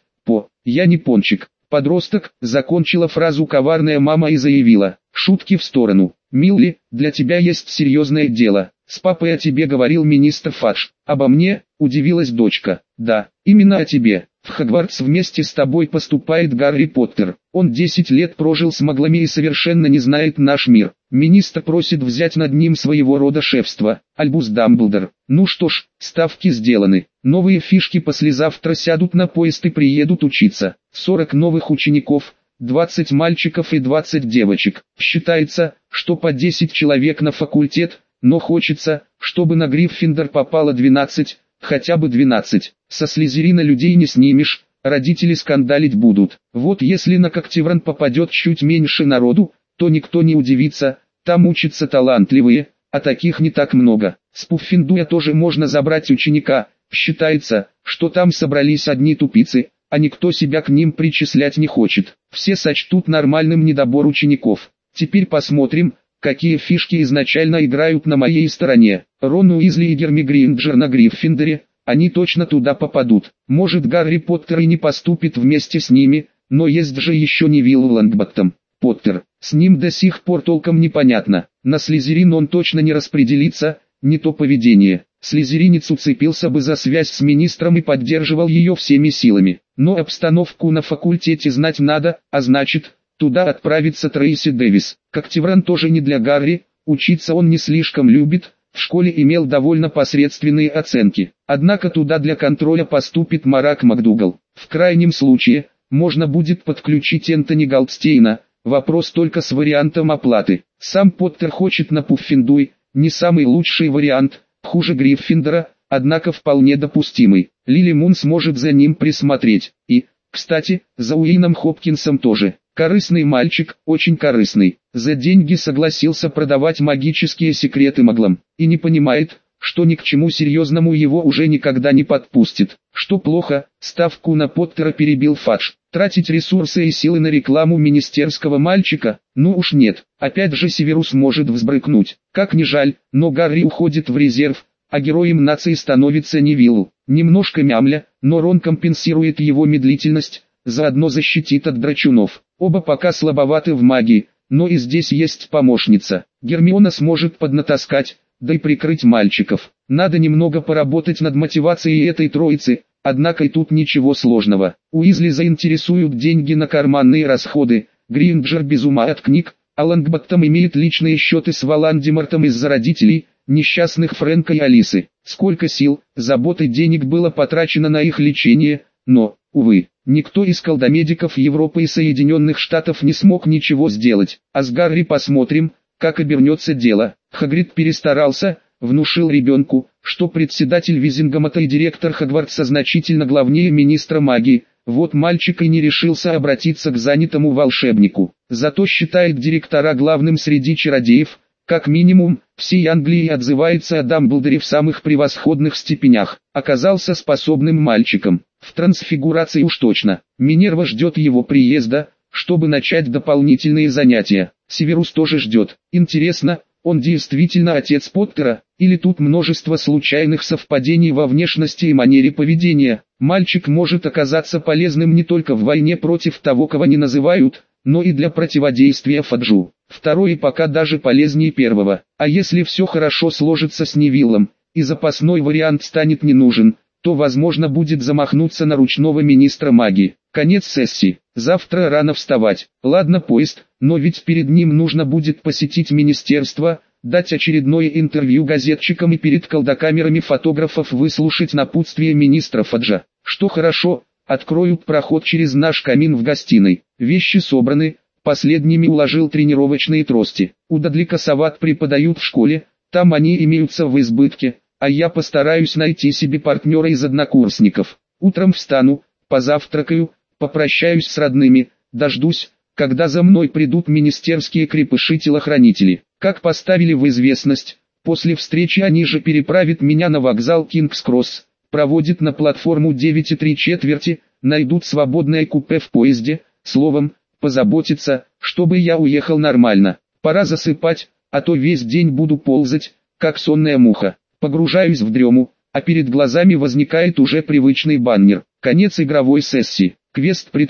я не пончик, подросток, закончила фразу коварная мама и заявила, шутки в сторону, Милли, для тебя есть серьезное дело, с папой о тебе говорил министр Фадж, обо мне, удивилась дочка, да, именно о тебе, в Хогвартс вместе с тобой поступает Гарри Поттер. Он 10 лет прожил с маглами и совершенно не знает наш мир. Министр просит взять над ним своего рода шефство. Альбус Дамблдор. Ну что ж, ставки сделаны. Новые фишки послезавтра сядут на поезд и приедут учиться. 40 новых учеников, 20 мальчиков и 20 девочек. Считается, что по 10 человек на факультет, но хочется, чтобы на Гриффиндор попало 12, хотя бы 12. Со слезерина людей не снимешь, родители скандалить будут. Вот если на Коктевран попадет чуть меньше народу, то никто не удивится, там учатся талантливые, а таких не так много. С Пуффиндуя тоже можно забрать ученика, считается, что там собрались одни тупицы, а никто себя к ним причислять не хочет. Все сочтут нормальным недобор учеников. Теперь посмотрим, какие фишки изначально играют на моей стороне. Рон Уизли и Герми Гринджер на Гриффиндоре, они точно туда попадут. Может Гарри Поттер и не поступит вместе с ними, но есть же еще Невилл Лонгботтом. Поттер. С ним до сих пор толком непонятно. На Слизерин он точно не распределится, не то поведение. Слизеринец уцепился бы за связь с министром и поддерживал ее всеми силами. Но обстановку на факультете знать надо, а значит, туда отправится Трейси Дэвис. Коктевран тоже не для Гарри, учиться он не слишком любит, в школе имел довольно посредственные оценки. Однако туда для контроля поступит Марак МакДугал. В крайнем случае, можно будет подключить Энтони Голдстейна, вопрос только с вариантом оплаты. Сам Поттер хочет на Пуффиндуй, не самый лучший вариант, хуже Гриффиндора, однако вполне допустимый. Лили Мун сможет за ним присмотреть. И, кстати, за Уином Хопкинсом тоже. Корыстный мальчик, очень корыстный. За деньги согласился продавать магические секреты маглам. И не понимает, что ни к чему серьезному его уже никогда не подпустит. Что плохо, ставку на Поттера перебил Фадж. Тратить ресурсы и силы на рекламу министерского мальчика? Ну уж нет. Опять же Северус может взбрыкнуть. Как ни жаль, но Гарри уходит в резерв, а героем нации становится Невиллу. Немножко мямля, но Рон компенсирует его медлительность, заодно защитит от драчунов. Оба пока слабоваты в магии, но и здесь есть помощница. Гермиона сможет поднатаскать, да и прикрыть мальчиков. Надо немного поработать над мотивацией этой троицы, Однако и тут ничего сложного. Уизли заинтересуют деньги на карманные расходы, Гринджер без ума от книг, а Лангбаттом имеет личные счеты с Валандимартом из-за родителей, несчастных Фрэнка и Алисы. Сколько сил, забот и денег было потрачено на их лечение, но, увы, никто из колдомедиков Европы и Соединенных Штатов не смог ничего сделать. А с Гарри посмотрим, как обернется дело. Хагрид перестарался, внушил ребенку, что председатель Визингомата и директор Хагвартса значительно главнее министра магии, вот мальчик и не решился обратиться к занятому волшебнику. Зато считает директора главным среди чародеев, как минимум, всей Англии отзывается о Дамблдоре в самых превосходных степенях. Оказался способным мальчиком. В трансфигурации уж точно. Минерва ждет его приезда, чтобы начать дополнительные занятия. Северус тоже ждет. Интересно, он действительно отец Поттера, или тут множество случайных совпадений во внешности и манере поведения. Мальчик может оказаться полезным не только в войне против того, кого не называют, но и для противодействия Фаджу. Второй пока даже полезнее первого. А если все хорошо сложится с Невиллом, и запасной вариант станет не нужен, то возможно будет замахнуться на ручного министра магии. Конец сессии. Завтра рано вставать. Ладно поезд, но ведь перед ним нужно будет посетить министерство, дать очередное интервью газетчикам и перед колдокамерами фотографов выслушать напутствие министра Фаджа. Что хорошо, откроют проход через наш камин в гостиной. Вещи собраны, последними уложил тренировочные трости. У Дадлика Сават преподают в школе, там они имеются в избытке, а я постараюсь найти себе партнера из однокурсников. Утром встану, позавтракаю, Попрощаюсь с родными, дождусь, когда за мной придут министерские крепыши-телохранители. Как поставили в известность, после встречи они же переправят меня на вокзал Кингс-Кросс, проводят на платформу 9 и 3 четверти, найдут свободное купе в поезде, словом, позаботиться, чтобы я уехал нормально. Пора засыпать, а то весь день буду ползать, как сонная муха. Погружаюсь в дрему, а перед глазами возникает уже привычный баннер. Конец игровой сессии. Квест пред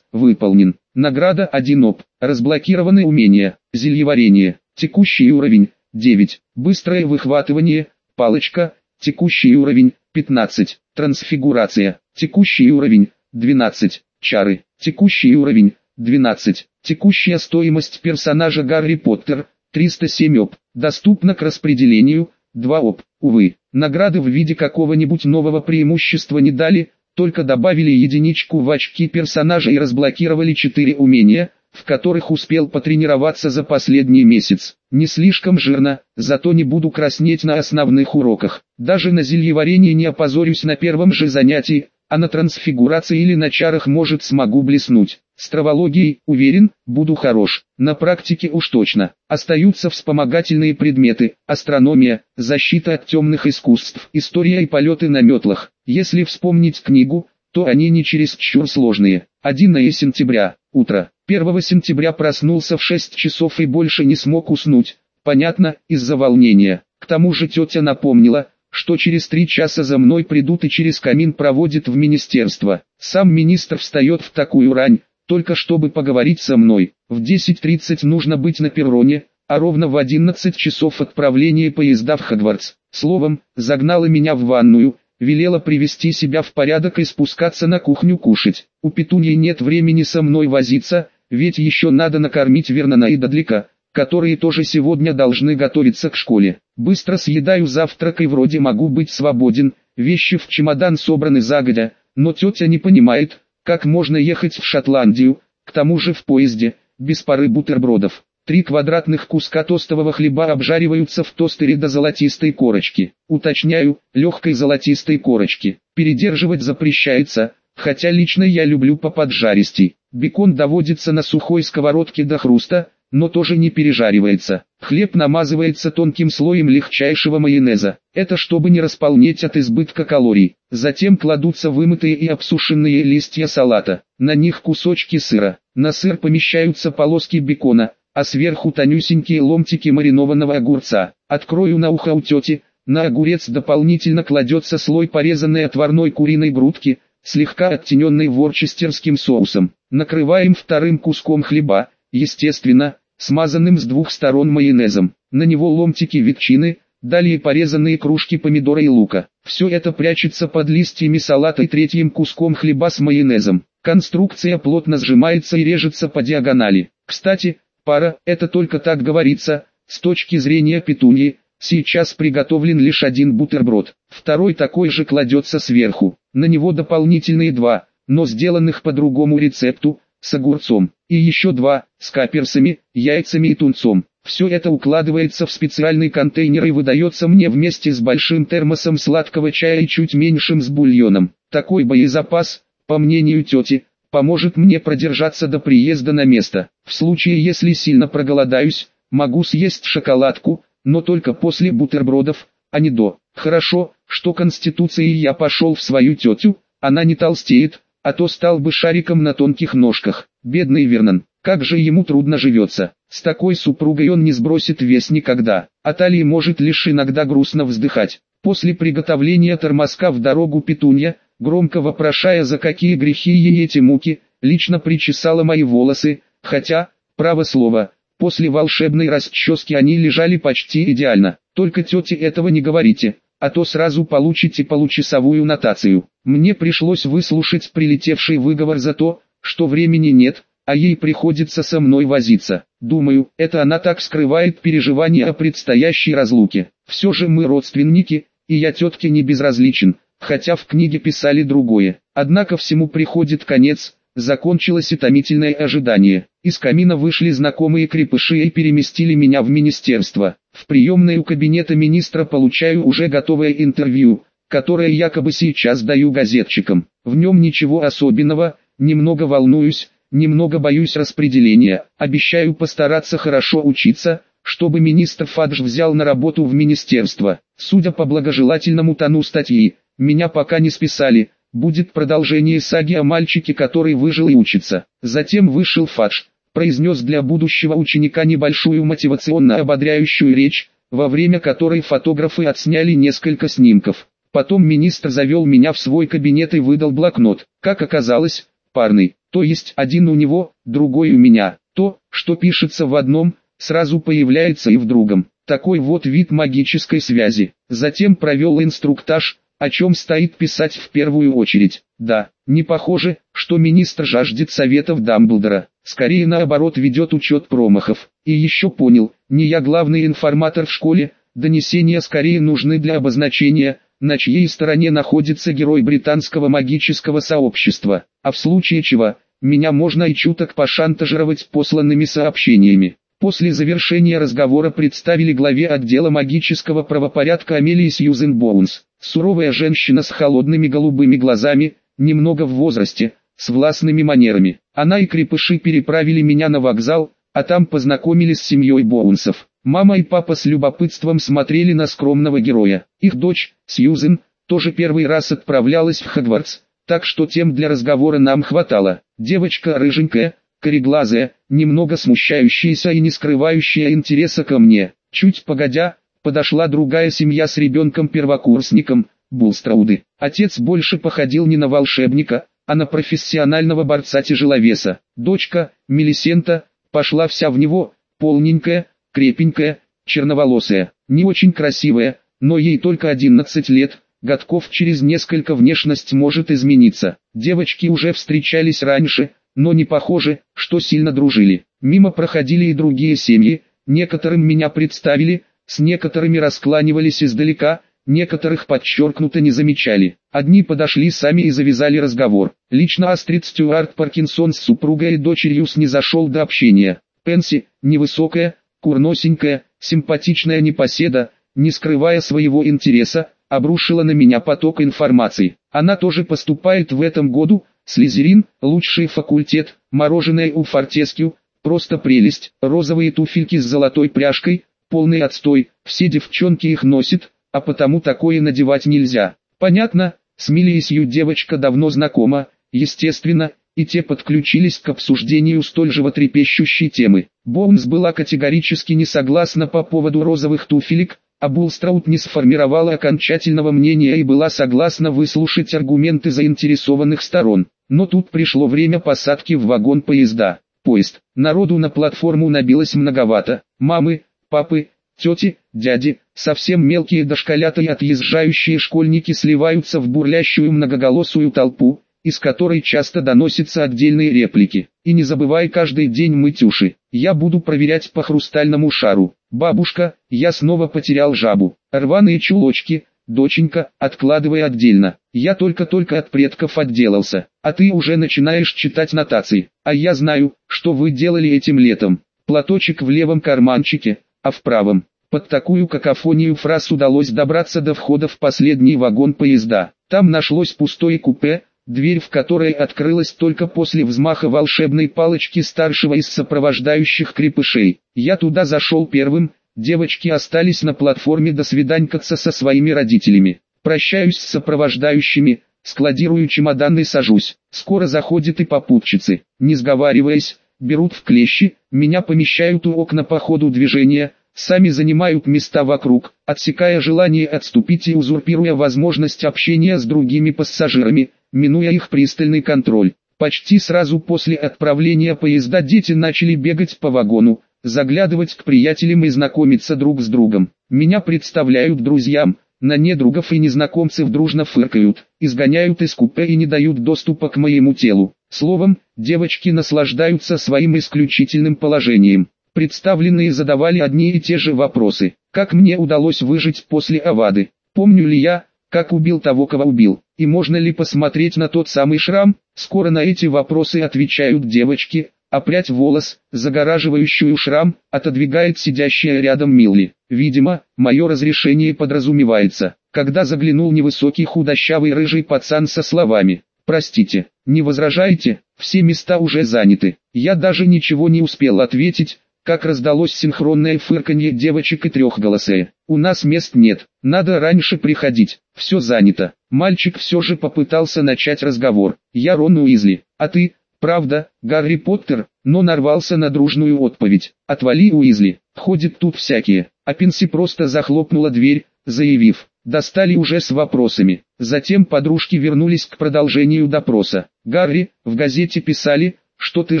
выполнен. Награда 1 оп. Разблокированы умения. Зельеварение. Текущий уровень 9. Быстрое выхватывание. Палочка. Текущий уровень 15. Трансфигурация. Текущий уровень 12. Чары. Текущий уровень 12. Текущая стоимость персонажа Гарри Поттер 307 оп. Доступна к распределению 2 оп. Увы, награды в виде какого-нибудь нового преимущества не дали, только добавили единичку в очки персонажа и разблокировали 4 умения, в которых успел потренироваться за последний месяц. Не слишком жирно, зато не буду краснеть на основных уроках. Даже на зельеварении не опозорюсь на первом же занятии, а на трансфигурации или на чарах может смогу блеснуть. С травологией, уверен, буду хорош. На практике уж точно. Остаются вспомогательные предметы, астрономия, защита от темных искусств, история и полеты на метлах. Если вспомнить книгу, то они не чересчур сложные. 1 сентября, утро. 1 сентября проснулся в 6 часов и больше не смог уснуть. Понятно, из-за волнения. К тому же тетя напомнила, что через три часа за мной придут и через камин проводят в министерство. Сам министр встает в такую рань, только чтобы поговорить со мной. В 10.30 нужно быть на перроне, а ровно в 11 часов отправление поезда в Хогвартс. Словом, загнала меня в ванную, велела привести себя в порядок и спускаться на кухню кушать. У Петуньи нет времени со мной возиться, ведь еще надо накормить Вернона и Дадлика, которые тоже сегодня должны готовиться к школе. Быстро съедаю завтрак и вроде могу быть свободен, вещи в чемодан собраны загодя, но тетя не понимает, как можно ехать в Шотландию, к тому же в поезде, без пары бутербродов. Три квадратных куска тостового хлеба обжариваются в тостере до золотистой корочки. Уточняю, легкой золотистой корочки. Передерживать запрещается, хотя лично я люблю поподжаристей. Бекон доводится на сухой сковородке до хруста, но тоже не пережаривается. Хлеб намазывается тонким слоем легчайшего майонеза. Это чтобы не располнеть от избытка калорий. Затем кладутся вымытые и обсушенные листья салата. На них кусочки сыра. На сыр помещаются полоски бекона, а сверху тонюсенькие ломтики маринованного огурца. Открою на ухо у тети, на огурец дополнительно кладется слой порезанной отварной куриной грудки, слегка оттененной ворчестерским соусом. Накрываем вторым куском хлеба, естественно, смазанным с двух сторон майонезом. На него ломтики ветчины, далее порезанные кружки помидора и лука. Все это прячется под листьями салата и третьим куском хлеба с майонезом. Конструкция плотно сжимается и режется по диагонали. Кстати, Пара, это только так говорится, с точки зрения петуньи, сейчас приготовлен лишь один бутерброд, второй такой же кладется сверху, на него дополнительные два, но сделанных по другому рецепту, с огурцом, и еще два, с каперсами, яйцами и тунцом. Все это укладывается в специальный контейнер и выдается мне вместе с большим термосом сладкого чая и чуть меньшим с бульоном. Такой боезапас, по мнению тети, поможет мне продержаться до приезда на место. В случае если сильно проголодаюсь, могу съесть шоколадку, но только после бутербродов, а не до. Хорошо, что Конституцией я пошел в свою тетю, она не толстеет, а то стал бы шариком на тонких ножках. Бедный Вернон, как же ему трудно живется. С такой супругой он не сбросит вес никогда, а талии может лишь иногда грустно вздыхать. После приготовления тормозка в дорогу Петунья, громко вопрошая за какие грехи ей эти муки, лично причесала мои волосы, хотя, право слово, после волшебной расчески они лежали почти идеально, только тете этого не говорите, а то сразу получите получасовую нотацию. Мне пришлось выслушать прилетевший выговор за то, что времени нет, а ей приходится со мной возиться. Думаю, это она так скрывает переживания о предстоящей разлуке. Все же мы родственники, и я тетке не безразличен, хотя в книге писали другое. Однако всему приходит конец, закончилось и томительное ожидание. Из камина вышли знакомые крепыши и переместили меня в министерство. В приемную кабинета министра получаю уже готовое интервью, которое якобы сейчас даю газетчикам. В нем ничего особенного, немного волнуюсь, немного боюсь распределения, обещаю постараться хорошо учиться, чтобы министр Фадж взял на работу в министерство. Судя по благожелательному тону статьи, меня пока не списали, будет продолжение саги о мальчике, который выжил и учится. Затем вышел Фадж, произнес для будущего ученика небольшую мотивационно-ободряющую речь, во время которой фотографы отсняли несколько снимков. Потом министр завел меня в свой кабинет и выдал блокнот, как оказалось, парный, то есть один у него, другой у меня. То, что пишется в одном, сразу появляется и в другом. Такой вот вид магической связи. Затем провел инструктаж, о чем стоит писать в первую очередь. Да, не похоже, что министр жаждет советов Дамблдора, скорее наоборот ведет учет промахов. И еще понял, не я главный информатор в школе, донесения скорее нужны для обозначения, на чьей стороне находится герой британского магического сообщества, а в случае чего, меня можно и чуток пошантажировать посланными сообщениями. После завершения разговора представили главе отдела магического правопорядка Амелии Сьюзен Боунс. Суровая женщина с холодными голубыми глазами, немного в возрасте, с властными манерами. Она и крепыши переправили меня на вокзал, а там познакомились с семьей Боунсов. Мама и папа с любопытством смотрели на скромного героя. Их дочь, Сьюзен, тоже первый раз отправлялась в Хогвартс, так что тем для разговора нам хватало. Девочка рыженькая, кореглазая, немного смущающаяся и не скрывающая интереса ко мне. Чуть погодя, подошла другая семья с ребенком-первокурсником, Булстрауды. Отец больше походил не на волшебника, а на профессионального борца-тяжеловеса. Дочка, Мелисента, пошла вся в него, полненькая, крепенькая, черноволосая, не очень красивая, но ей только 11 лет, годков через несколько внешность может измениться. Девочки уже встречались раньше, но не похоже, что сильно дружили. Мимо проходили и другие семьи, некоторым меня представили, с некоторыми раскланивались издалека, некоторых подчеркнуто не замечали. Одни подошли сами и завязали разговор. Лично Астрид Стюарт Паркинсон с супругой и дочерью снизошел до общения. Пенси, невысокая, курносенькая, симпатичная непоседа, не скрывая своего интереса, обрушила на меня поток информации. Она тоже поступает в этом году, Слизерин, лучший факультет, мороженое у Фортескью, просто прелесть, розовые туфельки с золотой пряжкой, полный отстой, все девчонки их носят, а потому такое надевать нельзя. Понятно, с Милией девочка давно знакома, естественно, и те подключились к обсуждению столь животрепещущей темы. Боунс была категорически не согласна по поводу розовых туфелек, а Булстраут не сформировала окончательного мнения и была согласна выслушать аргументы заинтересованных сторон. Но тут пришло время посадки в вагон поезда. Поезд. Народу на платформу набилось многовато. Мамы, папы, тети, дяди, совсем мелкие дошколята и отъезжающие школьники сливаются в бурлящую многоголосую толпу, из которой часто доносятся отдельные реплики. И не забывай каждый день мыть уши. Я буду проверять по хрустальному шару. Бабушка, я снова потерял жабу. Рваные чулочки, доченька, откладывай отдельно. Я только-только от предков отделался, а ты уже начинаешь читать нотации. А я знаю, что вы делали этим летом. Платочек в левом карманчике, а в правом. Под такую какофонию фраз удалось добраться до входа в последний вагон поезда. Там нашлось пустое купе, дверь в которой открылась только после взмаха волшебной палочки старшего из сопровождающих крепышей. Я туда зашел первым, девочки остались на платформе до свиданькаться со своими родителями. Прощаюсь с сопровождающими, складирую чемоданы и сажусь. Скоро заходят и попутчицы, не сговариваясь, берут в клещи, меня помещают у окна по ходу движения, сами занимают места вокруг, отсекая желание отступить и узурпируя возможность общения с другими пассажирами, минуя их пристальный контроль. Почти сразу после отправления поезда дети начали бегать по вагону, заглядывать к приятелям и знакомиться друг с другом. Меня представляют друзьям, на недругов и незнакомцев дружно фыркают, изгоняют из купе и не дают доступа к моему телу. Словом, девочки наслаждаются своим исключительным положением. Представленные задавали одни и те же вопросы. Как мне удалось выжить после авады? Помню ли я, как убил того, кого убил? И можно ли посмотреть на тот самый шрам? Скоро на эти вопросы отвечают девочки, а прядь волос, загораживающую шрам, отодвигает сидящая рядом Милли. Видимо, мое разрешение подразумевается, когда заглянул невысокий худощавый рыжий пацан со словами «Простите, не возражаете, все места уже заняты». Я даже ничего не успел ответить, как раздалось синхронное фырканье девочек и трехголосые. «У нас мест нет, надо раньше приходить, все занято». Мальчик все же попытался начать разговор. «Я Рон Уизли, а ты, правда, Гарри Поттер?» Но нарвался на дружную отповедь. «Отвали, Уизли, ходит тут всякие». А Пинси просто захлопнула дверь, заявив, достали уже с вопросами. Затем подружки вернулись к продолжению допроса. «Гарри, в газете писали, что ты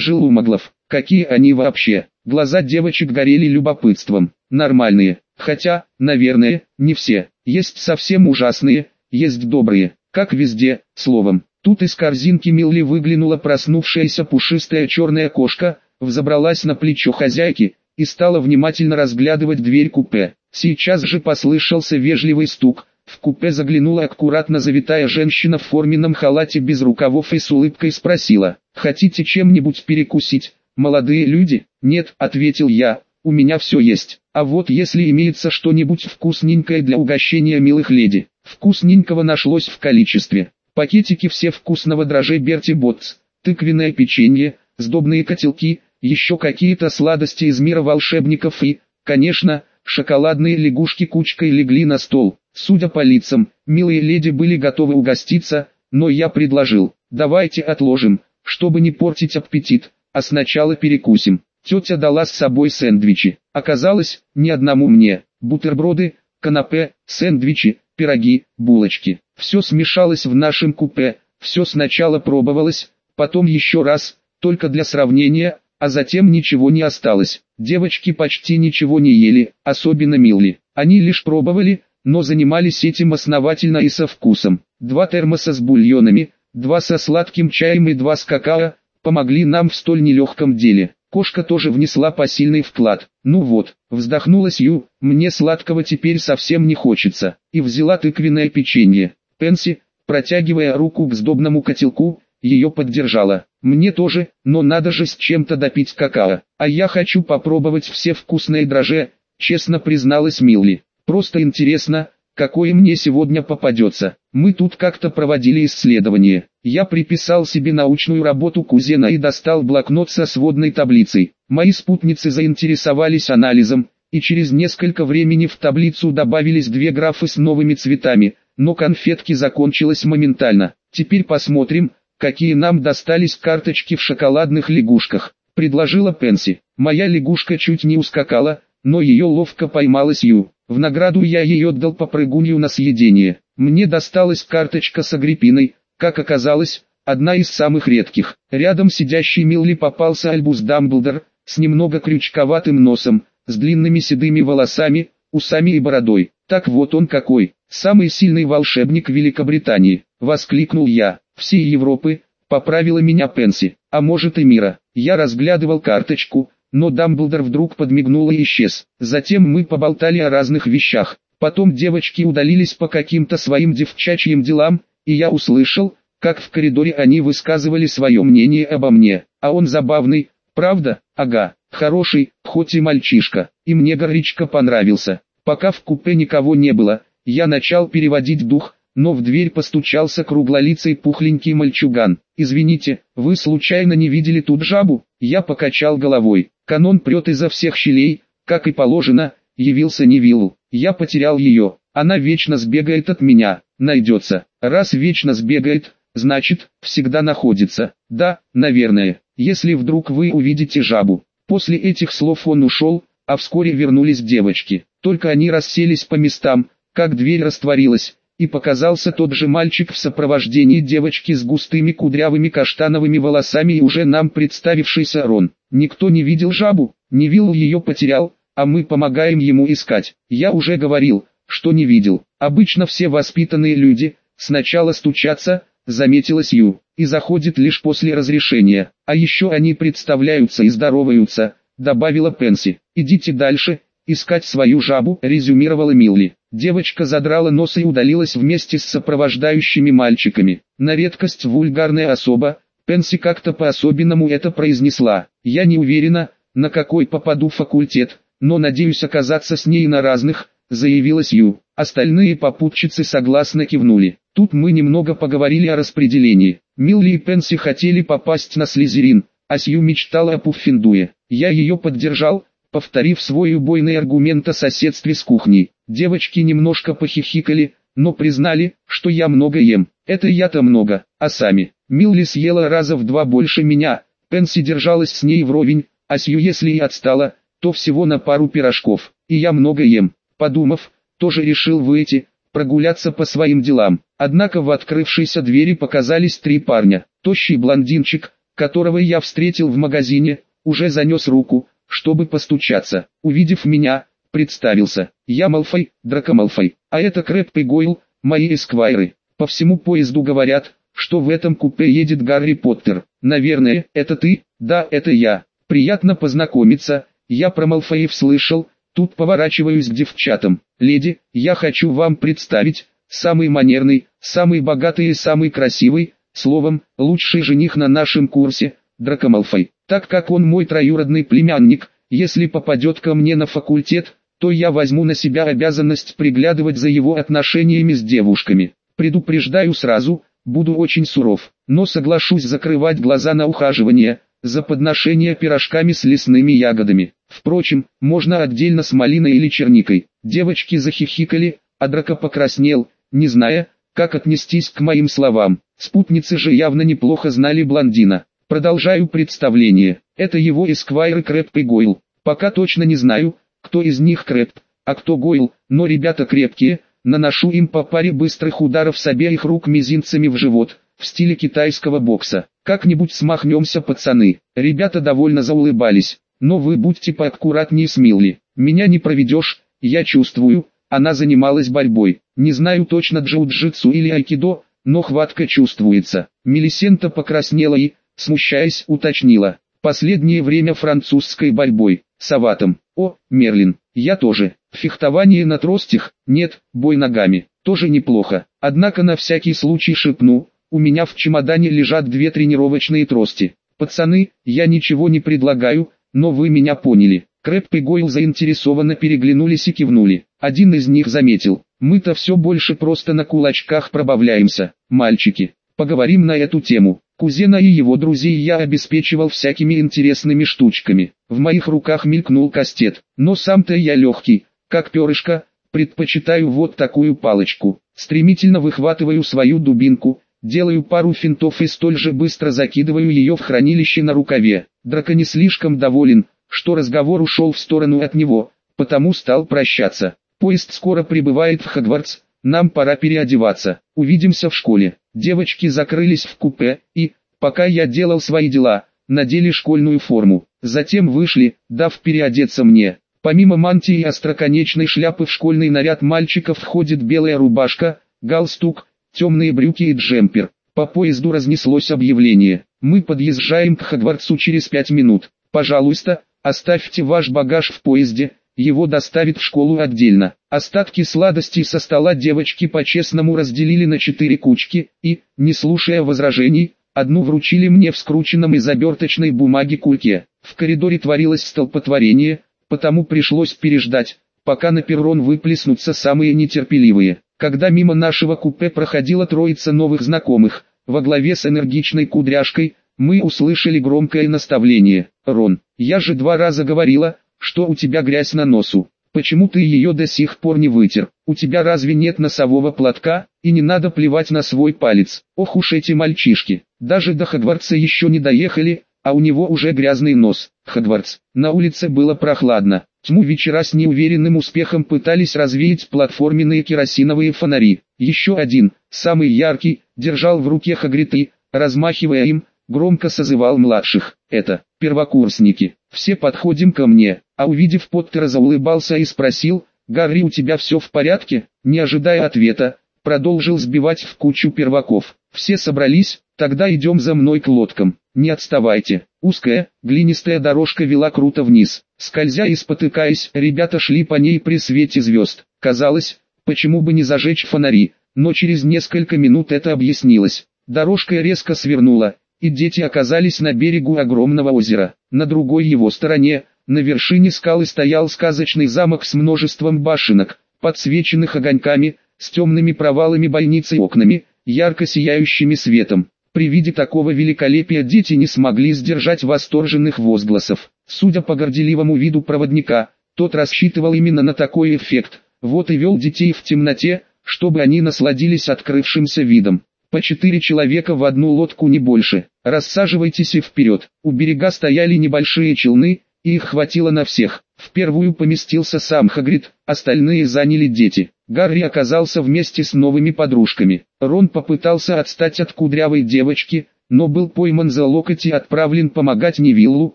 жил у Маглов. Какие они вообще?» Глаза девочек горели любопытством. Нормальные. Хотя, наверное, не все. Есть совсем ужасные, есть добрые. Как везде, словом. Тут из корзинки Милли выглянула проснувшаяся пушистая черная кошка, взобралась на плечо хозяйки и стала внимательно разглядывать дверь купе. Сейчас же послышался вежливый стук. В купе заглянула аккуратно завитая женщина в форменном халате без рукавов и с улыбкой спросила, «Хотите чем-нибудь перекусить?» «Молодые люди?» «Нет», — ответил я, — «у меня все есть. А вот если имеется что-нибудь вкусненькое для угощения милых леди». Вкусненького нашлось в количестве. Пакетики все вкусного дрожжей Берти Ботс, тыквенное печенье, сдобные котелки, еще какие-то сладости из мира волшебников и, конечно, шоколадные лягушки кучкой легли на стол. Судя по лицам, милые леди были готовы угоститься, но я предложил, давайте отложим, чтобы не портить аппетит, а сначала перекусим. Тетя дала с собой сэндвичи. Оказалось, ни одному мне. Бутерброды, канапе, сэндвичи, пироги, булочки. Все смешалось в нашем купе, Все сначала пробовалось, потом еще раз, только для сравнения, а затем ничего не осталось. Девочки почти ничего не ели, особенно Милли. Они лишь пробовали, но занимались этим основательно и со вкусом. Два термоса с бульонами, два со сладким чаем и два с какао, помогли нам в столь нелегком деле. Кошка тоже внесла посильный вклад. Ну вот, вздохнула Сью, мне сладкого теперь совсем не хочется. И взяла тыквенное печенье. Пенси, протягивая руку к сдобному котелку, ее поддержала. Мне тоже, но надо же с чем-то допить какао. А я хочу попробовать все вкусные дрожжи, честно призналась Милли. Просто интересно, какое мне сегодня попадется. Мы тут как-то проводили исследование. Я приписал себе научную работу кузена и достал блокнот со сводной таблицей. Мои спутницы заинтересовались анализом, и через несколько времени в таблицу добавились две графы с новыми цветами, но конфетки закончилась моментально. Теперь посмотрим, какие нам достались карточки в шоколадных лягушках, предложила Пенси. Моя лягушка чуть не ускакала, но ее ловко поймала Сью. В награду я ей отдал попрыгунью на съедение. Мне досталась карточка с агриппиной, как оказалось, одна из самых редких. Рядом сидящий Милли попался Альбус Дамблдор, с немного крючковатым носом, с длинными седыми волосами, усами и бородой. Так вот он какой, самый сильный волшебник Великобритании, воскликнул я. Всей Европы, поправила меня Пенси, а может и мира. Я разглядывал карточку, но Дамблдор вдруг подмигнул и исчез. Затем мы поболтали о разных вещах. Потом девочки удалились по каким-то своим девчачьим делам, и я услышал, как в коридоре они высказывали свое мнение обо мне. А он забавный, правда? Ага, хороший, хоть и мальчишка. И мне горячко понравился. Пока в купе никого не было, я начал переводить дух, но в дверь постучался круглолицый пухленький мальчуган. «Извините, вы случайно не видели тут жабу?» Я покачал головой. Канон прет изо всех щелей, как и положено, явился Невиллу. Я потерял ее, она вечно сбегает от меня, найдется. Раз вечно сбегает, значит, всегда находится. Да, наверное, если вдруг вы увидите жабу. После этих слов он ушел, а вскоре вернулись девочки. Только они расселись по местам, как дверь растворилась, и показался тот же мальчик в сопровождении девочки с густыми кудрявыми каштановыми волосами и уже нам представившийся Рон. Никто не видел жабу, не видел ее потерял, а мы помогаем ему искать. Я уже говорил, что не видел. Обычно все воспитанные люди, сначала стучатся, заметила Сью, и заходят лишь после разрешения. А еще они представляются и здороваются, добавила Пенси. Идите дальше, искать свою жабу, резюмировала Милли. Девочка задрала нос и удалилась вместе с сопровождающими мальчиками. На редкость вульгарная особа, Пенси как-то по-особенному это произнесла. Я не уверена, на какой попаду факультет, но надеюсь оказаться с ней на разных, заявила Сью. Остальные попутчицы согласно кивнули. Тут мы немного поговорили о распределении. Милли и Пенси хотели попасть на Слизерин, а Сью мечтала о Пуффиндуе. Я ее поддержал, повторив свой убойный аргумент о соседстве с кухней. Девочки немножко похихикали, но признали, что я много ем. Это я-то много, а сами. Милли съела раза в два больше меня, Пенси держалась с ней вровень, а Сью если и отстала, то всего на пару пирожков. И я много ем. Подумав, тоже решил выйти, прогуляться по своим делам. Однако в открывшейся двери показались три парня. Тощий блондинчик, которого я встретил в магазине, уже занес руку, чтобы постучаться. Увидев меня, представился. Я Малфой, Драко Малфой, а это Крэп и Гойл, мои эсквайры. По всему поезду говорят, что в этом купе едет Гарри Поттер. Наверное, это ты? Да, это я. Приятно познакомиться. Я про Малфоев слышал. Тут поворачиваюсь к девчатам. Леди, я хочу вам представить, самый манерный, самый богатый и самый красивый, словом, лучший жених на нашем курсе, Драко Малфой. Так как он мой троюродный племянник, если попадет ко мне на факультет, то я возьму на себя обязанность приглядывать за его отношениями с девушками. Предупреждаю сразу, буду очень суров, но соглашусь закрывать глаза на ухаживание, за подношение пирожками с лесными ягодами. Впрочем, можно отдельно с малиной или черникой. Девочки захихикали, а Драко покраснел, не зная, как отнестись к моим словам. Спутницы же явно неплохо знали блондина. Продолжаю представление. Это его эсквайры Крэп и Гойл. Пока точно не знаю, кто из них Крэп, а кто Гойл, но ребята крепкие, наношу им по паре быстрых ударов с обеих рук мизинцами в живот. в стиле китайского бокса. Как-нибудь смахнемся, пацаны. Ребята довольно заулыбались. Но вы будьте поаккуратнее с Милли. Меня не проведешь, я чувствую, она занималась борьбой. Не знаю точно джиу-джитсу или айкидо, но хватка чувствуется. Мелисента покраснела и, смущаясь, уточнила. Последнее время французской борьбой, саватом. О, Мерлин, я тоже. Фехтование на тростях, нет, бой ногами, тоже неплохо. Однако на всякий случай шепну, у меня в чемодане лежат две тренировочные трости. Пацаны, я ничего не предлагаю, но вы меня поняли. Крэп и Гойл заинтересованно переглянулись и кивнули. Один из них заметил, мы-то все больше просто на кулачках пробавляемся, мальчики. Поговорим на эту тему. Кузена и его друзей я обеспечивал всякими интересными штучками. В моих руках мелькнул кастет, но сам-то я легкий, как перышко, предпочитаю вот такую палочку. Стремительно выхватываю свою дубинку, делаю пару финтов и столь же быстро закидываю ее в хранилище на рукаве. Драко не слишком доволен, что разговор ушел в сторону от него, потому стал прощаться. Поезд скоро прибывает в Хогвартс, нам пора переодеваться. Увидимся в школе. Девочки закрылись в купе, и, пока я делал свои дела, надели школьную форму. Затем вышли, дав переодеться мне. Помимо мантии и остроконечной шляпы в школьный наряд мальчиков входит белая рубашка, галстук, темные брюки и джемпер. По поезду разнеслось объявление. Мы подъезжаем к Хогвартсу через пять минут. Пожалуйста, оставьте ваш багаж в поезде, его доставят в школу отдельно. Остатки сладостей со стола девочки по-честному разделили на четыре кучки и, не слушая возражений, одну вручили мне в скрученном из оберточной бумаги кульке. В коридоре творилось столпотворение, потому пришлось переждать, пока на перрон выплеснутся самые нетерпеливые. Когда мимо нашего купе проходила троица новых знакомых, во главе с энергичной кудряшкой, мы услышали громкое наставление. «Рон, я же два раза говорила, что у тебя грязь на носу. Почему ты ее до сих пор не вытер? У тебя разве нет носового платка? И не надо плевать на свой палец. Ох уж эти мальчишки. Даже до Хогвартса еще не доехали, а у него уже грязный нос. Хогвартс. На улице было прохладно. Тьму вечера с неуверенным успехом пытались развеять платформенные керосиновые фонари. Еще один, самый яркий, держал в руке Хагрид и, размахивая им, громко созывал младших. Это, первокурсники, все подходим ко мне, а увидев Поттера заулыбался и спросил, «Гарри, у тебя все в порядке?» Не ожидая ответа, продолжил сбивать в кучу перваков. Все собрались, тогда идем за мной к лодкам, не отставайте. Узкая, глинистая дорожка вела круто вниз. Скользя и спотыкаясь, ребята шли по ней при свете звезд. Казалось, почему бы не зажечь фонари, но через несколько минут это объяснилось. Дорожка резко свернула, и дети оказались на берегу огромного озера. На другой его стороне, на вершине скалы стоял сказочный замок с множеством башенок, подсвеченных огоньками, с темными провалами больницы и окнами, ярко сияющими светом. При виде такого великолепия дети не смогли сдержать восторженных возгласов. Судя по горделивому виду проводника, тот рассчитывал именно на такой эффект, вот и вел детей в темноте, чтобы они насладились открывшимся видом. По четыре человека в одну лодку не больше. Рассаживайтесь и вперед. У берега стояли небольшие челны, и их хватило на всех. В первую поместился сам Хагрид, остальные заняли дети. Гарри оказался вместе с новыми подружками. Рон попытался отстать от кудрявой девочки, но был пойман за локоть и отправлен помогать Невиллу,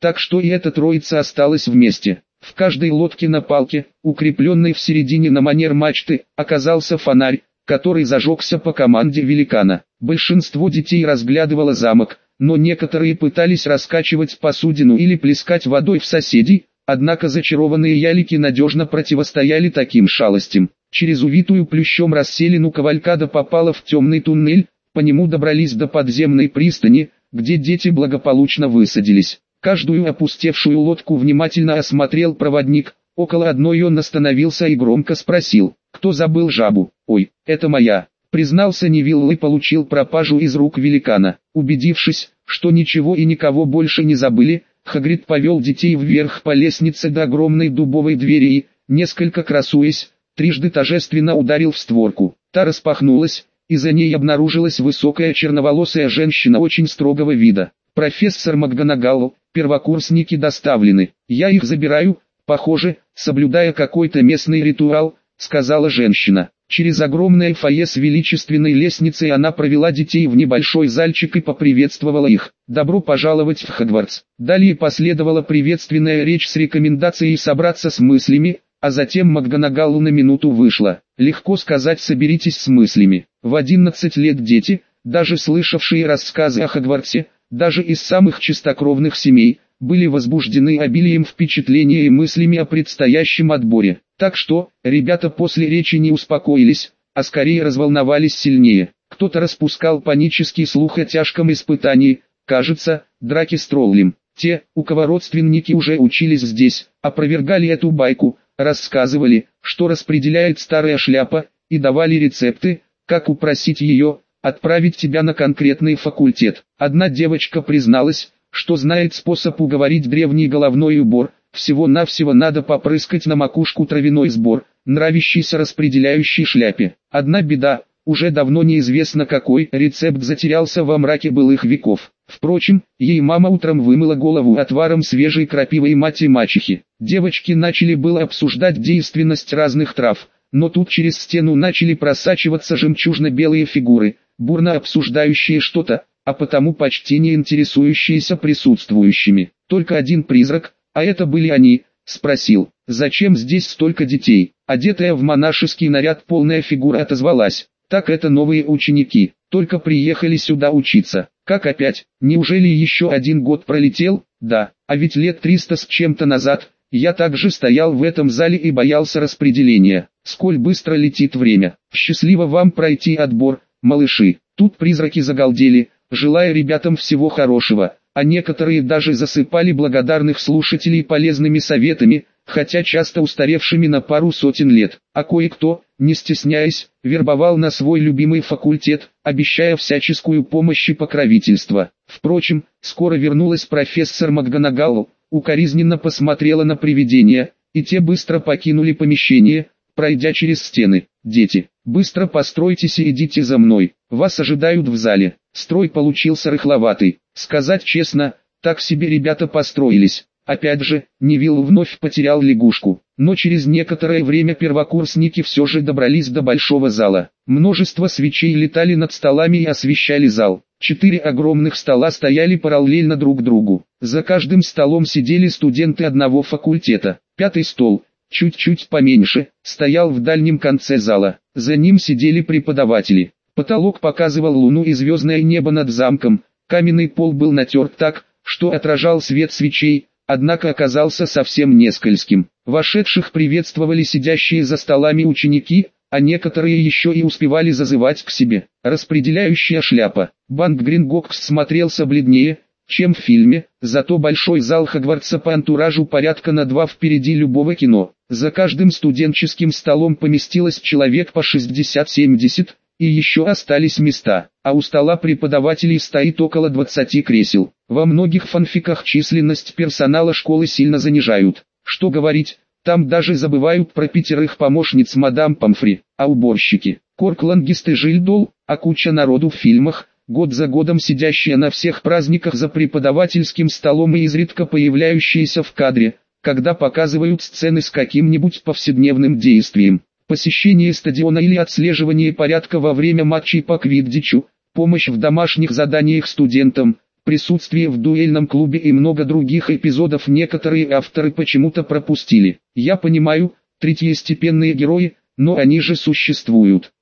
так что и эта троица осталась вместе. В каждой лодке на палке, укрепленной в середине на манер мачты, оказался фонарь, который зажегся по команде великана. Большинство детей разглядывало замок, но некоторые пытались раскачивать посудину или плескать водой в соседей, однако зачарованные ялики надежно противостояли таким шалостям. Через увитую плющом расселину Кавалькада попала в темный туннель, по нему добрались до подземной пристани, где дети благополучно высадились. Каждую опустевшую лодку внимательно осмотрел проводник, около одной он остановился и громко спросил, кто забыл жабу? Ой, это моя. Признался Невилл и получил пропажу из рук великана. Убедившись, что ничего и никого больше не забыли, Хагрид повел детей вверх по лестнице до огромной дубовой двери и, несколько красуясь, трижды торжественно ударил в створку. Та распахнулась, и за ней обнаружилась высокая черноволосая женщина очень строгого вида. «Профессор МакГонагал, первокурсники доставлены. Я их забираю, похоже, соблюдая какой-то местный ритуал, сказала женщина. Через огромное фойе с величественной лестницей она провела детей в небольшой зальчик и поприветствовала их. «Добро пожаловать в Хогвартс». Далее последовала приветственная речь с рекомендацией собраться с мыслями, а затем Макганагалу на минуту вышла. Легко сказать «соберитесь с мыслями». В 11 лет дети, даже слышавшие рассказы о Хогвартсе, даже из самых чистокровных семей, были возбуждены обилием впечатления и мыслями о предстоящем отборе. Так что, ребята после речи не успокоились, а скорее разволновались сильнее. Кто-то распускал панический слух о тяжком испытании, кажется, драки с троллем. Те, у кого родственники уже учились здесь, опровергали эту байку, рассказывали, что распределяет старая шляпа, и давали рецепты, как упросить ее, отправить тебя на конкретный факультет. Одна девочка призналась, что знает способ уговорить древний головной убор, всего-навсего надо попрыскать на макушку травяной сбор, нравящийся распределяющей шляпе. Одна беда, уже давно неизвестно какой рецепт затерялся во мраке былых веков. Впрочем, ей мама утром вымыла голову отваром свежей крапивой мать и мачехи. Девочки начали было обсуждать действенность разных трав, но тут через стену начали просачиваться жемчужно-белые фигуры, бурно обсуждающие что-то, а потому почти не интересующиеся присутствующими. Только один призрак, а это были они, спросил, зачем здесь столько детей? Одетая в монашеский наряд полная фигура отозвалась, так это новые ученики, только приехали сюда учиться. Как опять, неужели еще один год пролетел? Да, а ведь лет триста с чем-то назад, я также стоял в этом зале и боялся распределения. Сколь быстро летит время. Счастливо вам пройти отбор, малыши. Тут призраки загалдели, желая ребятам всего хорошего, а некоторые даже засыпали благодарных слушателей полезными советами, хотя часто устаревшими на пару сотен лет, а кое-кто, не стесняясь, вербовал на свой любимый факультет, обещая всяческую помощь и покровительство. Впрочем, скоро вернулась профессор МакГонагалл, укоризненно посмотрела на привидения, и те быстро покинули помещение, пройдя через стены. «Дети, быстро постройтесь и идите за мной, вас ожидают в зале». Строй получился рыхловатый. Сказать честно, так себе ребята построились. Опять же, Невилл вновь потерял лягушку, но через некоторое время первокурсники все же добрались до большого зала. Множество свечей летали над столами и освещали зал. Четыре огромных стола стояли параллельно друг другу. За каждым столом сидели студенты одного факультета. Пятый стол, чуть-чуть поменьше, стоял в дальнем конце зала. За ним сидели преподаватели. Потолок показывал луну и звездное небо над замком. Каменный пол был натерт так, что отражал свет свечей, однако оказался совсем нескользким. Вошедших приветствовали сидящие за столами ученики, а некоторые еще и успевали зазывать к себе. Распределяющая шляпа. Банк Грингокс смотрелся бледнее, чем в фильме, зато большой зал Хогвартса по антуражу порядка на два впереди любого кино. За каждым студенческим столом поместилось человек по 60-70, и еще остались места, а у стола преподавателей стоит около 20 кресел. Во многих фанфиках численность персонала школы сильно занижают. Что говорить, там даже забывают про пятерых помощниц мадам Памфри, а уборщики, Корклангист и Жильдол, а куча народу в фильмах, год за годом сидящие на всех праздниках за преподавательским столом и изредка появляющиеся в кадре, когда показывают сцены с каким-нибудь повседневным действием. Посещение стадиона или отслеживание порядка во время матчей по квиддичу, помощь в домашних заданиях студентам, присутствие в дуэльном клубе и много других эпизодов некоторые авторы почему-то пропустили. Я понимаю, третьестепенные герои, но они же существуют.